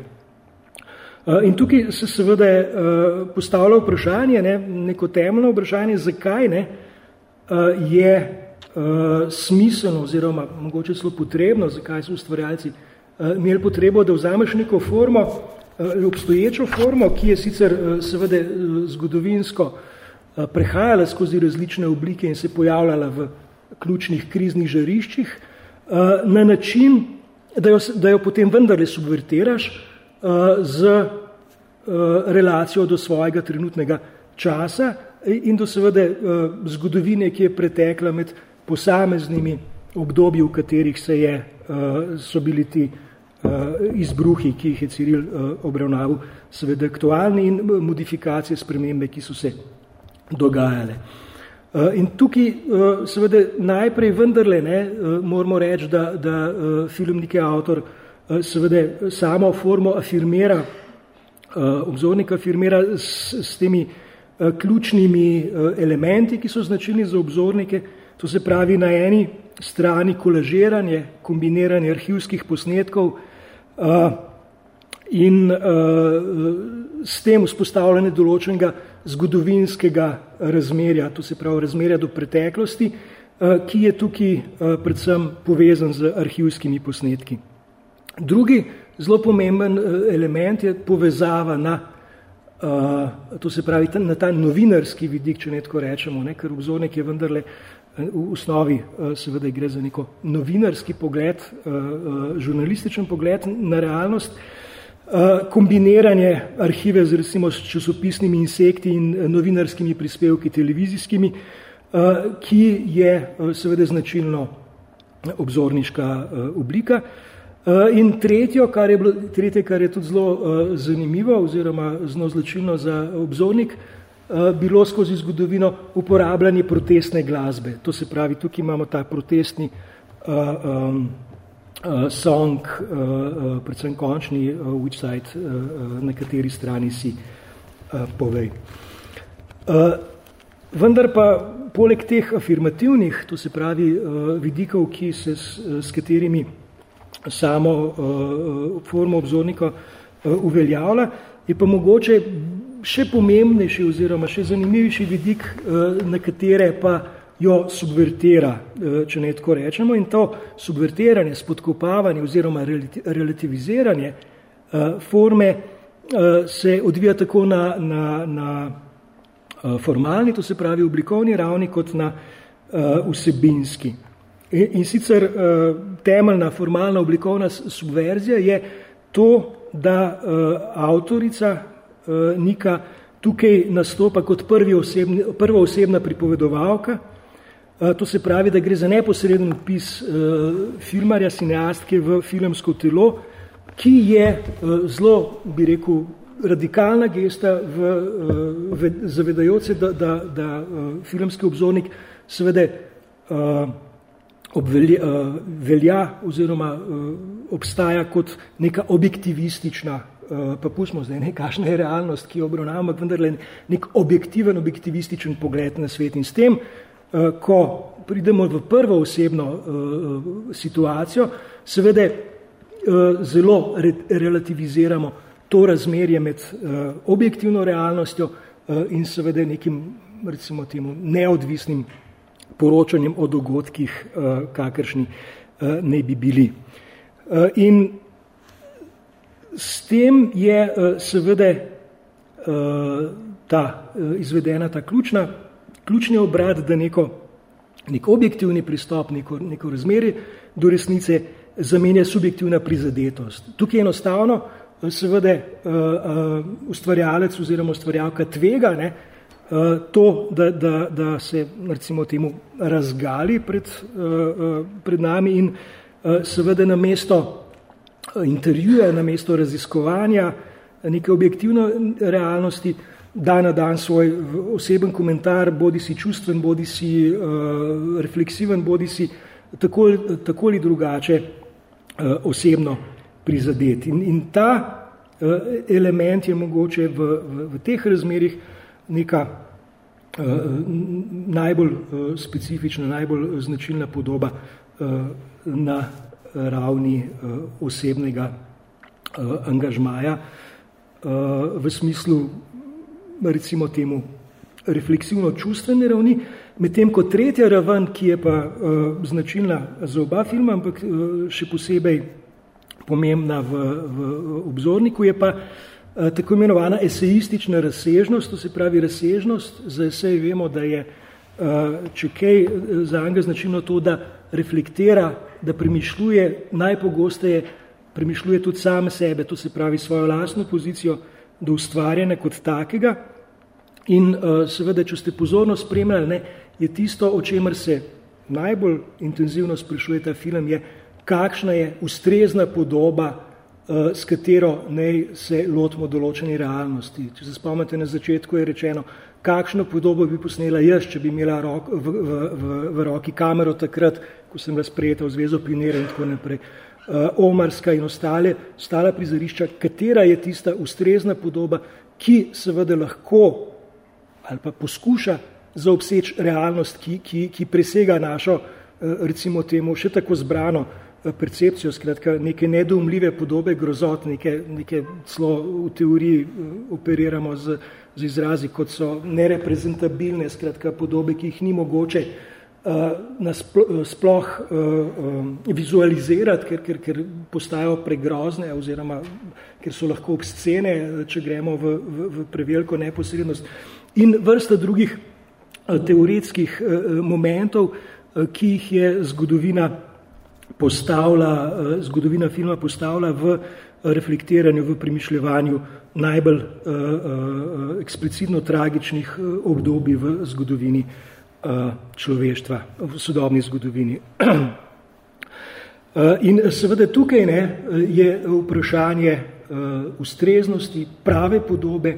B: In tukaj se seveda postavlja vprašanje, ne, neko temeljno vprašanje, zakaj ne, je smiselno oziroma mogoče celo potrebno, zakaj so ustvarjalci imeli potrebo, da vzameš neko formo, obstoječo formo, ki je sicer seveda zgodovinsko Eh, prehajala skozi različne oblike in se pojavljala v ključnih kriznih žariščih, eh, na način, da jo, da jo potem vendarle subvertiraš eh, z relacijo do svojega trenutnega časa in do seveda zgodovine, ki je pretekla med posameznimi obdobji, v katerih se je, so bili ti izbruhi, ki jih je Ciril obravnaval, seveda aktualni in modifikacije, spremembe, ki so se dogajale. Eh, in tukaj eh, seveda najprej vendarle ne, eh, moramo reči, da, da film neki avtor seveda samo formo afirmira, obzornik afirmira s, s temi ključnimi elementi, ki so značilni za obzornike, to se pravi na eni strani kolažiranje, kombiniranje arhivskih posnetkov in s tem vzpostavljanje določenega zgodovinskega razmerja, to se pravi razmerja do preteklosti, eh, ki je tukaj eh, predvsem povezan z arhivskimi posnetki. Drugi zelo pomemben element je povezava na, to se pravi, na ta novinarski vidik, če ne tako rečemo, ne, ker obzornik je vendarle v osnovi seveda gre za neko novinarski pogled, žurnalističen pogled na realnost, Eh, kombiniranje arhive z recimo s časopisnimi insekti in eh, novinarskimi prispevki televizijskimi, ki je seveda značilno obzorniška oblika. In tretjo, kar je, bilo, tretje, kar je tudi zelo zanimivo oziroma zelo zločilno za obzornik, bilo skozi zgodovino uporabljanje protestne glasbe. To se pravi, tukaj imamo ta protestni um, uh, song, uh, uh, predvsem končni, uh, which side, uh, uh, na kateri strani si uh, povej. Uh, vendar pa poleg teh afirmativnih, to se pravi uh, vidikov, ki se s, s katerimi samo uh, formo obzornika uh, uveljavlja, je pa mogoče še pomembnejši oziroma še zanimivejši vidik, uh, na katere pa jo subvertira, eh, če ne tako rečemo, in to subvertiranje, spodkopavanje oziroma relativiziranje eh, forme eh, se odvija tako na, na, na formalni, to se pravi oblikovni ravni, kot na vsebinski. In sicer temeljna formalna oblikovna subverzija je to, da avtorica Nika tukaj nastopa kot prvi osebni, prva osebna pripovedovalka, Eh, to se pravi, da gre za neposreden upis uh, filmarja, cineastke v filmsko telo, ki je zelo, bi rekel, radikalna gesta v, v zavedajoče, da, da, da filmski obzornik seveda obvelja, velja oziroma obstaja kot neka objektivistična, pa pustimo zdaj nekakšna je realnost, ki jo obravnavamo, vendar le nek objektiven, objektivističen pogled na svet in s tem Eh, ko pridemo v prvo osebno uh, situacijo, seveda zelo re relativiziramo to razmerje med objektivno realnostjo in seveda nekim, recimo temu, neodvisnim poročanjem o dogodkih, kakršni ne bi bili. In s tem je uh, seveda uh, ta uh, izvedena ta ključna ključni obrat, da neko, nek objektivni pristop, neko, neko razmerje do resnice zamenja subjektivna prizadetost. Tukaj enostavno seveda ustvarjalec oziroma ustvarjalka tvega ne, to, da, da, da se recimo temu razgali pred, pred nami in seveda na mesto intervjuja, na mesto raziskovanja neke objektivne realnosti da na dan svoj oseben komentar, bodi si čustven, bodi si uh, refleksiven, bodi si tako, tako ali drugače uh, osebno prizadeti. In, in ta uh, element je mogoče v, v, v teh razmerih neka uh, najbolj uh, specifična, najbolj značilna podoba uh, na ravni uh, osebnega uh, angažmaja uh, v smislu recimo temu refleksivno-čustvene ravni, medtem ko tretja raven, ki je pa značilna za oba filma, ampak še posebej pomembna v, v obzorniku, je pa tako imenovana esejistična razsežnost, to se pravi razsežnost, za esej vemo, da je, če kaj za njega značilno to, da reflektira, da premišljuje, najpogosteje premišljuje tudi sam sebe, to se pravi svojo lastno pozicijo do ustvarjanja kot takega, In uh, seveda, če ste pozorno spremljali, ne, je tisto, o čemer se najbolj intenzivno sprašuje ta film, je, kakšna je ustrezna podoba, uh, s katero naj se lotimo določeni realnosti. Če se spomnite, na začetku je rečeno, kakšno podobo bi posnela jaz, če bi imela rok, v, v, v, v roki kamero takrat, ko sem bila sprejeta v Zvezo Pinera in tako naprej. Uh, Omarska in ostale, stala prizorišča, katera je tista ustrezna podoba, ki seveda lahko ali pa poskuša zaobseči realnost, ki, ki, ki presega našo, eh, recimo temu, še tako zbrano eh, percepcijo, skratka, neke nedoumljive podobe grozot, neke, neke celo v teoriji operiramo z, z izrazi, kot so nereprezentabilne, skratka, podobe, ki jih ni mogoče uh, sploh uh, um, vizualizirati, ker, ker, ker postajajo pregrozne oziroma ker so lahko obscene, če gremo v, v, v preveliko neposrednost. In vrsta drugih teoretskih momentov, ki jih je zgodovina postavila, zgodovina filma postavila v reflektiranju, v premišljevanju najbolj eksplicitno tragičnih obdobij v zgodovini človeštva v sodobni zgodovini. In seveda tukaj ne, je vprašanje ustreznosti prave podobe,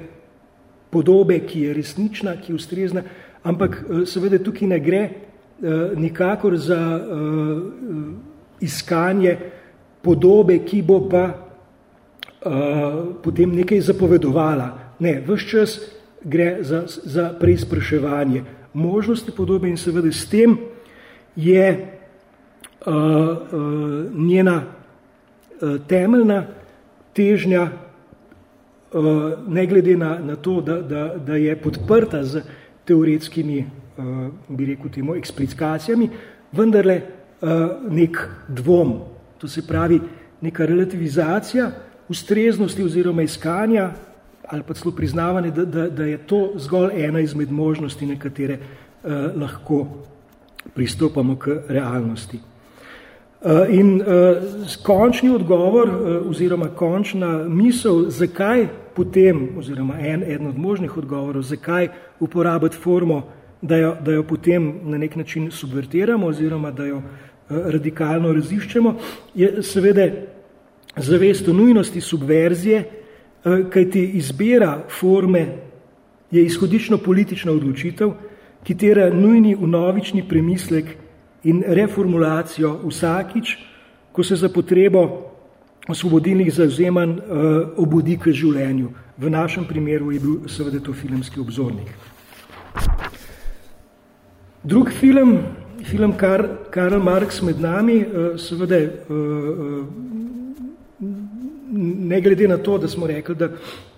B: podobe, ki je resnična, ki je ustrezna, ampak seveda tukaj ne gre nikakor za iskanje podobe, ki bo pa potem nekaj zapovedovala. Ne, vse čas gre za, za preizpraševanje možnosti podobe in seveda s tem je uh, uh, njena uh, temeljna težnja, uh, ne glede na, na to, da, da, da je podprta z teoretskimi, uh, bi rekel temu, eksplikacijami, vendarle uh, nek dvom, to se pravi neka relativizacija ustreznosti oziroma iskanja ali pa celo priznavanje, da, da, da je to zgolj ena izmed možnosti, na katere eh, lahko pristopamo k realnosti. Eh, in eh, končni odgovor eh, oziroma končna misel, zakaj potem, oziroma en, eden od možnih odgovorov, zakaj uporabiti formo, da jo, da jo potem na nek način subvertiramo oziroma da jo eh, radikalno raziščemo, je seveda zavest o nujnosti subverzije, Eh, kajti izbira forme je izhodično politična odločitev, ki tera nujni unovični premislek in reformulacijo vsakič, ko se za potrebo osvobodilnih zauzemanj uh, obudi k življenju. V našem primeru je bil seveda to filmski obzornik. Drug film, film Kar, Karl Marx med nami, uh, seveda ne glede na to, da smo rekli, da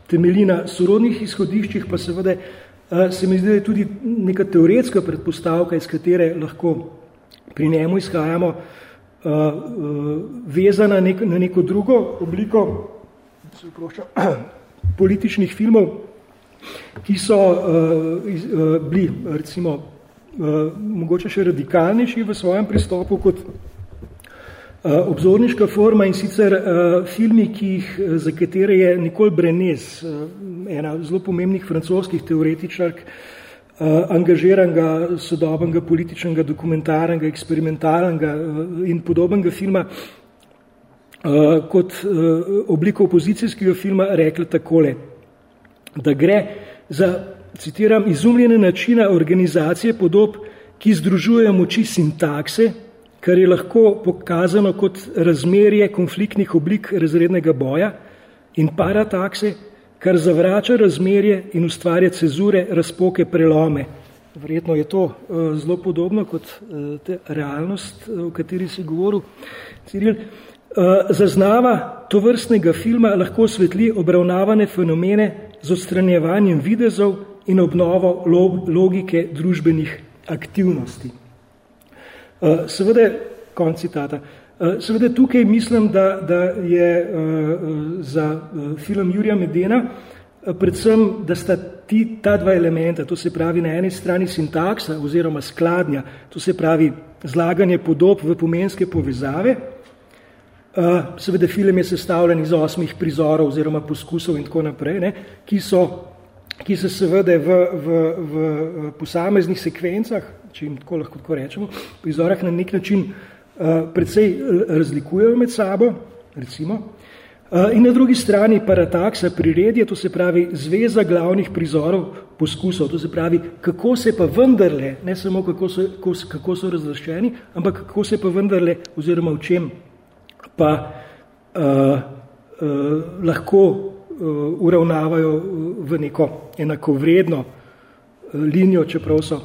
B: temelji na sorodnih izhodiščih, pa seveda eh, se mi zdi, da je tudi neka teoretska predpostavka, iz katere lahko pri njemu izhajamo, eh, eh, vezana na neko drugo obliko se vprošča, političnih filmov, ki so bili recimo mogoče še radikalnejši v svojem pristopu kot obzorniška forma in sicer uh, filmi, ki jih, eh, za katere je Nicole Brenes, ena zelo pomembnih francoskih teoretičark, angažiranega sodobnega političnega, dokumentarnega, eksperimentalnega in podobnega filma, kot obliko opozicijskega filma rekla takole, da gre za, citiram, izumljene načina organizacije podob, ki združujejo moči sintakse, kar je lahko pokazano kot razmerje konfliktnih oblik razrednega boja in paratakse, kar zavrača razmerje in ustvarja cezure, razpoke, prelome. Verjetno je to uh, zelo podobno kot uh, te realnost, uh, o kateri si govoril. Ciril, uh, zaznava to vrstnega filma lahko svetli obravnavane fenomene z odstranjevanjem videzov in obnovo log logike družbenih aktivnosti. Eh, seveda, konc citata, eh, seveda tukaj mislim, da, da je eh, za film Jurija Medena predvsem, da sta ti, ta dva elementa, to se pravi na eni strani sintaksa oziroma skladnja, to se pravi zlaganje podob v pomenske povezave, seveda film je sestavljen iz osmih prizorov oziroma poskusov in tako naprej, ne, ki so ki se seveda v, v, v posameznih sekvencah, če jim tako lahko tako rečemo, prizorah na nek način uh, precej razlikujejo med sabo, recimo, uh, in na drugi strani parataksa priredje, to se pravi zveza glavnih prizorov poskusov, to se pravi, kako se pa vendarle, ne samo kako so, kako, kako so razvrščeni, ampak kako se pa vendarle, oziroma v čem pa uh, uh, lahko uh, uravnavajo v neko enakovredno linijo, čeprav so,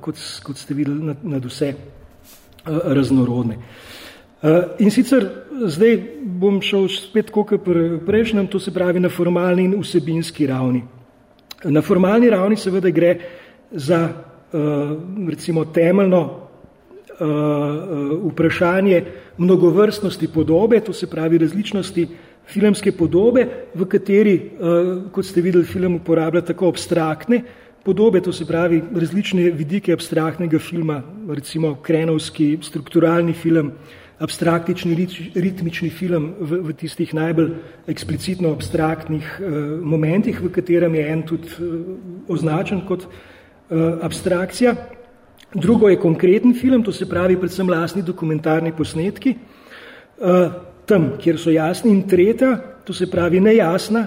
B: kot, kot ste videli, nad, nad vse uh, raznorodne. Uh, in sicer zdaj bom šel spet kot pri prejšnjem, to se pravi na formalni in vsebinski ravni. Na formalni ravni seveda gre za recimo temeljno vprašanje mnogovrstnosti podobe, to se pravi različnosti filmske podobe, v kateri, eh, kot ste videli, film uporablja tako abstraktne podobe, to se pravi različne vidike abstraktnega filma, recimo krenovski strukturalni film, abstraktični ritmični film v, v tistih najbolj eksplicitno abstraktnih uh, momentih, v katerem je en tudi uh, označen kot uh, abstrakcija. Drugo je konkreten film, to se pravi predvsem lastni dokumentarni posnetki, tam, kjer so jasni. In tretja, to se pravi nejasna,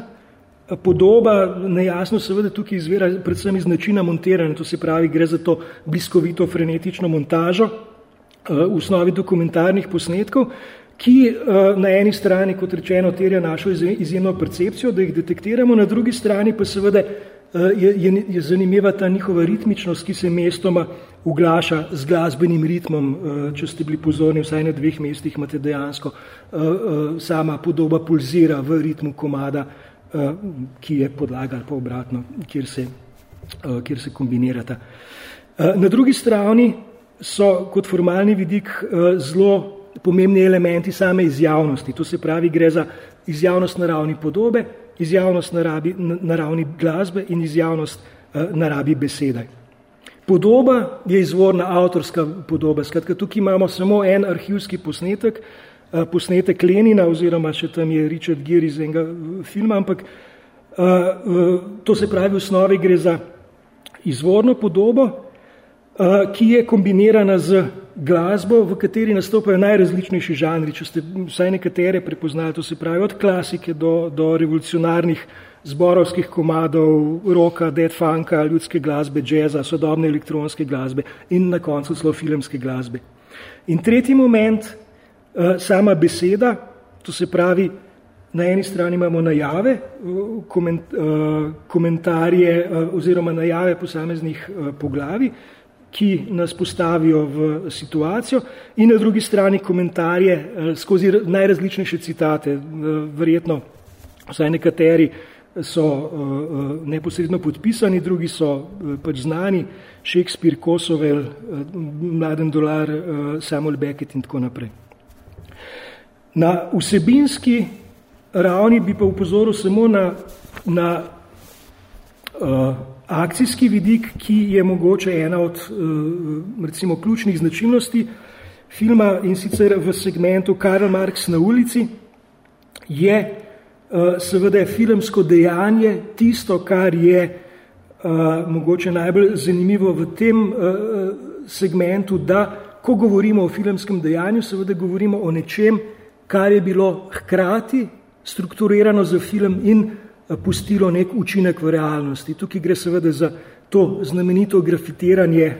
B: podoba, nejasno seveda tukaj izvira predvsem iz načina montiranja, to se pravi, gre za to bliskovito frenetično montažo v osnovi dokumentarnih posnetkov, ki na eni strani, kot rečeno, terja našo izjemno percepcijo, da jih detektiramo, na drugi strani pa seveda je, je, je zanimiva ta njihova ritmičnost, ki se mestoma uglaša z glasbenim ritmom, če ste bili pozorni, vsaj na dveh mestih imate dejansko sama podoba pulzira v ritmu komada, ki je podlaga ali pa obratno, kjer se, kjer se kombinirata. Na drugi strani so kot formalni vidik zelo pomembni elementi same izjavnosti. To se pravi, gre za izjavnost na ravni podobe, izjavnost na, rabi, na ravni glasbe in izjavnost na rabi besede. Podoba je izvorna avtorska podoba. Skratka, tukaj imamo samo en arhivski posnetek, posnetek Lenina, oziroma še tam je Richard Gere iz enega filma, ampak to se pravi, v osnovi gre za izvorno podobo, ki je kombinirana z glasbo, v kateri nastopajo najrazličnejši žanri, če ste vsaj nekatere prepoznali, to se pravi od klasike do, do revolucionarnih zborovskih komadov, roka, dead funka, ljudske glasbe, džeza, sodobne elektronske glasbe in na koncu celo filmske glasbe. In tretji moment, sama beseda, to se pravi, na eni strani imamo najave, komentarje oziroma najave posameznih poglavi, ki nas postavijo v situacijo in na drugi strani komentarje skozi najrazličnejše citate, verjetno vsaj nekateri so neposredno podpisani, drugi so pač znani, Shakespeare, Kosovel, Mladen Dolar, Samuel Beckett in tako naprej. Na vsebinski ravni bi pa upozoril samo na, na uh, akcijski vidik, ki je mogoče ena od uh, recimo ključnih značilnosti filma in sicer v segmentu Karl Marx na ulici je uh, seveda filmsko dejanje tisto, kar je uh, mogoče najbolj zanimivo v tem uh, segmentu, da ko govorimo o filmskem dejanju, seveda govorimo o nečem, kar je bilo hkrati strukturirano za film in eh, pustilo nek učinek v realnosti. Tukaj gre seveda za to znamenito grafitiranje eh,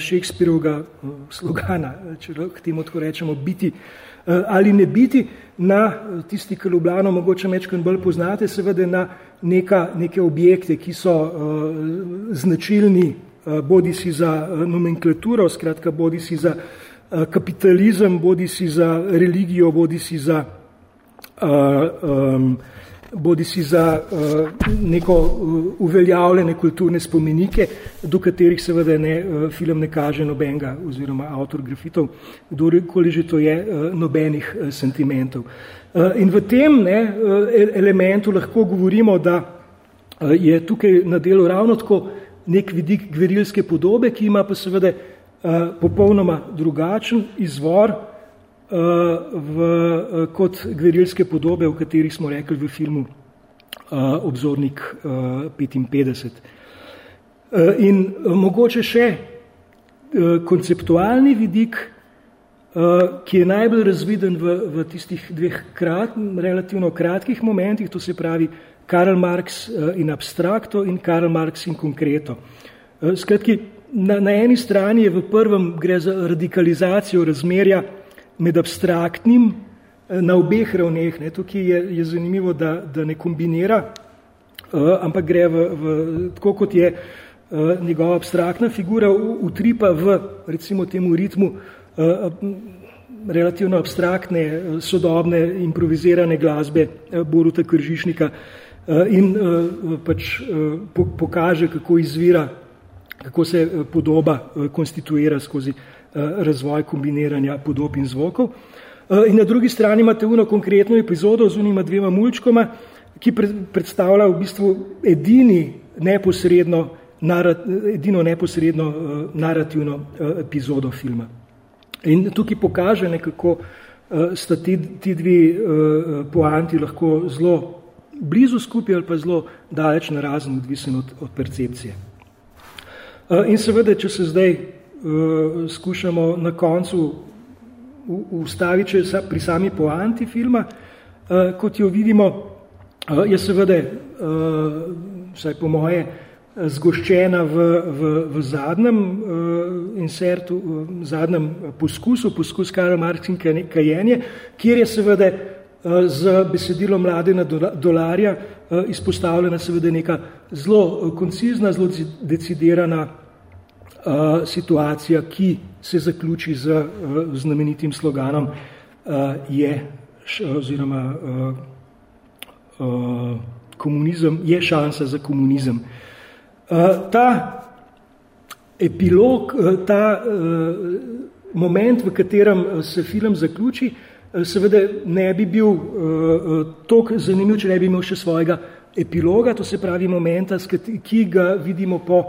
B: Shakespearovega eh, slogana, če k temu tako rečemo, biti ali ne biti, na tisti, ki Ljubljano mogoče mečkaj bolj poznate, seveda na neka, neke objekte, ki so značilni bodi si za nomenklaturo, skratka bodi si za Eh, kapitalizem, bodi si za religijo, bodi si za, uh, um, bodi si za uh, neko uveljavljene kulturne spomenike, do katerih seveda ne, uh, film ne kaže nobenega oziroma avtor grafitov, kdorkoli že to je, uh, nobenih uh, sentimentov. Uh, in v tem ne, uh, elementu lahko govorimo, da uh, je tukaj na delu ravno tako nek vidik gverilske podobe, ki ima pa seveda Eh, popolnoma drugačen izvor uh, v, uh, kot gverilske podobe, o katerih smo rekli v filmu Obzornik uh, 55. Uh, in mogoče še konceptualni vidik, ki je najbolj razviden v, v tistih dveh krat, relativno kratkih momentih, to se pravi Karl Marx in abstrakto in Karl Marx in konkreto. Skratki, na, na eni strani je v prvem gre za radikalizacijo razmerja med abstraktnim eh, na obeh ravneh. Ne. Tukaj je, je zanimivo, da, da ne kombinira, uh, ampak gre v, v, tako, kot je uh, njegova abstraktna figura, utripa v recimo temu ritmu uh, relativno abstraktne, sodobne, improvizirane glasbe Boruta Kržišnika in pač po, pokaže, kako izvira kako se eh, podoba eh, konstituira skozi eh, razvoj kombiniranja podob in zvokov. In na drugi strani imate uno konkretno epizodo z unima dvema mulčkoma, ki predstavlja v bistvu edini neposredno, edino neposredno narativno epizodo filma. In tukaj pokaže nekako, sta ti, ti dve poanti lahko zelo blizu skupaj ali pa zelo daleč narazen, odvisen od, od percepcije. Eh, in seveda, če se zdaj uh, skušamo na koncu ustaviti pri sami poanti filma, uh, kot jo vidimo, uh, je seveda, uh, vsaj po moje, zgoščena v, v, v zadnjem uh, insertu, v zadnjem poskusu, poskus Karl Marx in kajenje, kjer je seveda uh, z besedilom mlade na dolarja uh, izpostavljena seveda neka zelo koncizna, zelo decidirana uh, situacija, ki se zaključi z znamenitim sloganom je oziroma komunizem, je šansa za komunizem. Ta epilog, ta moment, v katerem se film zaključi, seveda ne bi bil uh, toliko zanimiv, če ne bi imel še svojega epiloga, to se pravi momenta, ki ga vidimo po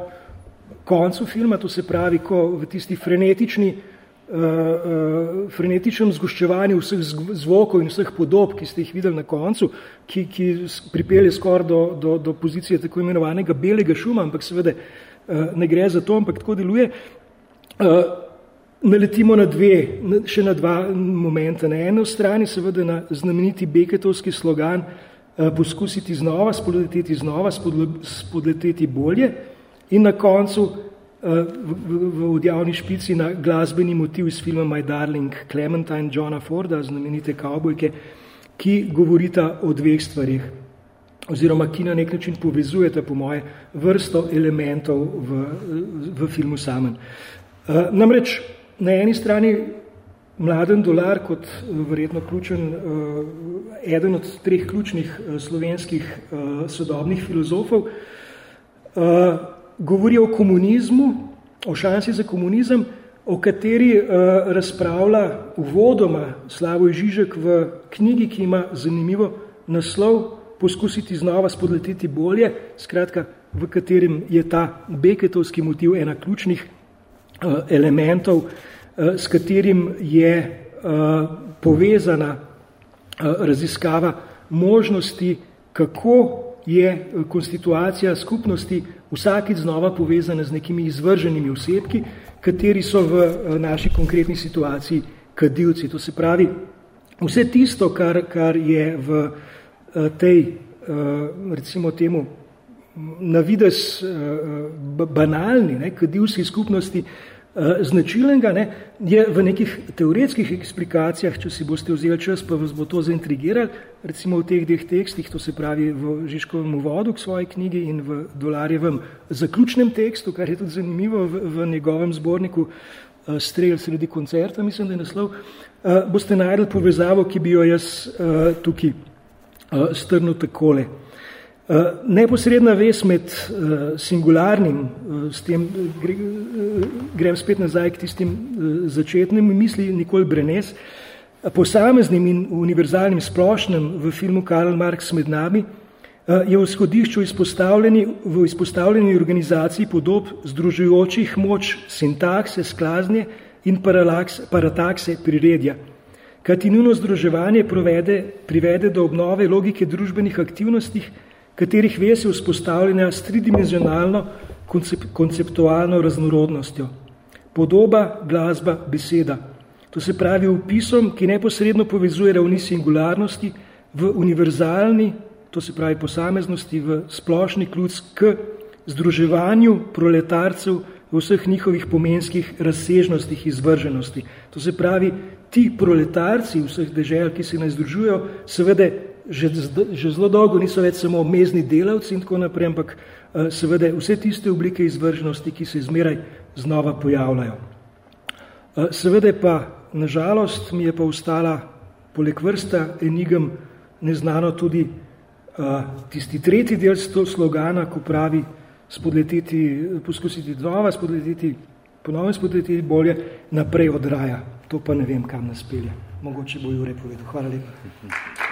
B: koncu filma, to se pravi, ko v tisti frenetični, uh, uh, frenetičnem zgoščevanju vseh zvokov in vseh podob, ki ste jih videli na koncu, ki, ki pripelje skoraj do, do, do pozicije tako imenovanega belega šuma, ampak seveda uh, ne gre za to, ampak tako deluje, uh, naletimo na dve, še na dva momenta. Na eno strani seveda na znameniti Beketovski slogan uh, poskusiti znova, spodleteti znova, spodleteti bolje, In na koncu eh, v, odjavni špici na glasbeni motiv iz filma My Darling Clementine Johna Forda, znamenite kavbojke, ki govorita o dveh stvarih oziroma ki na nek način povezujeta po moje vrsto elementov v, v filmu samem. Uh, namreč na eni strani mladen dolar kot verjetno ključen, uh, eden od treh ključnih uh, slovenskih sodobnih filozofov, govori o komunizmu, o šansi za komunizem, o kateri razpravlja uvodoma Slavoj Žižek v knjigi, ki ima zanimivo naslov Poskusiti znova spodleteti bolje, skratka, v katerem je ta beketovski motiv ena ključnih elementov, uh, s katerim je uh, povezana raziskava možnosti, kako je konstituacija skupnosti vsakič znova povezana z nekimi izvrženimi osebki, kateri so v eh, naši konkretni situaciji kadilci. To se pravi, vse tisto, kar, kar je v eh, tej, eh, recimo temu, navides banalni, ne, kadilski skupnosti, Eh, značilnega, ne, je v nekih teoretskih eksplikacijah, če si boste vzeli čas, pa vas bo to zaintrigirali, recimo v teh dveh tekstih, to se pravi v Žižkovem uvodu k svoji knjigi in v Dolarjevem zaključnem tekstu, kar je tudi zanimivo v, v njegovem zborniku uh, Strel sredi koncerta, mislim, da je naslov, boste najdeli povezavo, ki bi jo jaz tukaj strnil takole. Uh, neposredna vez med uh, singularnim, uh, s tem gre, grem spet nazaj k tistim začetnim misli Nikol Brenes, posameznim in univerzalnim splošnem v filmu Karl Marx med nami, je v skodišču izpostavljeni v izpostavljeni organizaciji podob združujočih moč sintakse, sklaznje in paralaks, paratakse priredja. Kajti njuno združevanje provede, privede do obnove logike družbenih aktivnostih, katerih ves je vzpostavljena s tridimenzionalno koncep konceptualno raznorodnostjo. Podoba, glasba, beseda. To se pravi upisom, ki neposredno povezuje ravni singularnosti v univerzalni, to se pravi posameznosti, v splošni kljuc k združevanju proletarcev v vseh njihovih pomenskih razsežnostih izvrženosti. To se pravi, ti proletarci vseh dežel, ki se ne združujejo, seveda že, že zelo dolgo niso več samo mezni delavci in tako naprej, ampak uh, seveda vse tiste oblike izvrženosti, ki se zmeraj znova pojavljajo. Uh, seveda pa, nažalost, mi je pa ostala poleg vrsta enigem neznano tudi uh, tisti tretji del slogana, ko pravi spodleteti, poskusiti dvova, spodleteti, ponovno spodleteti bolje, naprej od raja. To pa ne vem, kam nas pelje. Mogoče bo Jure povedal. Hvala lepa.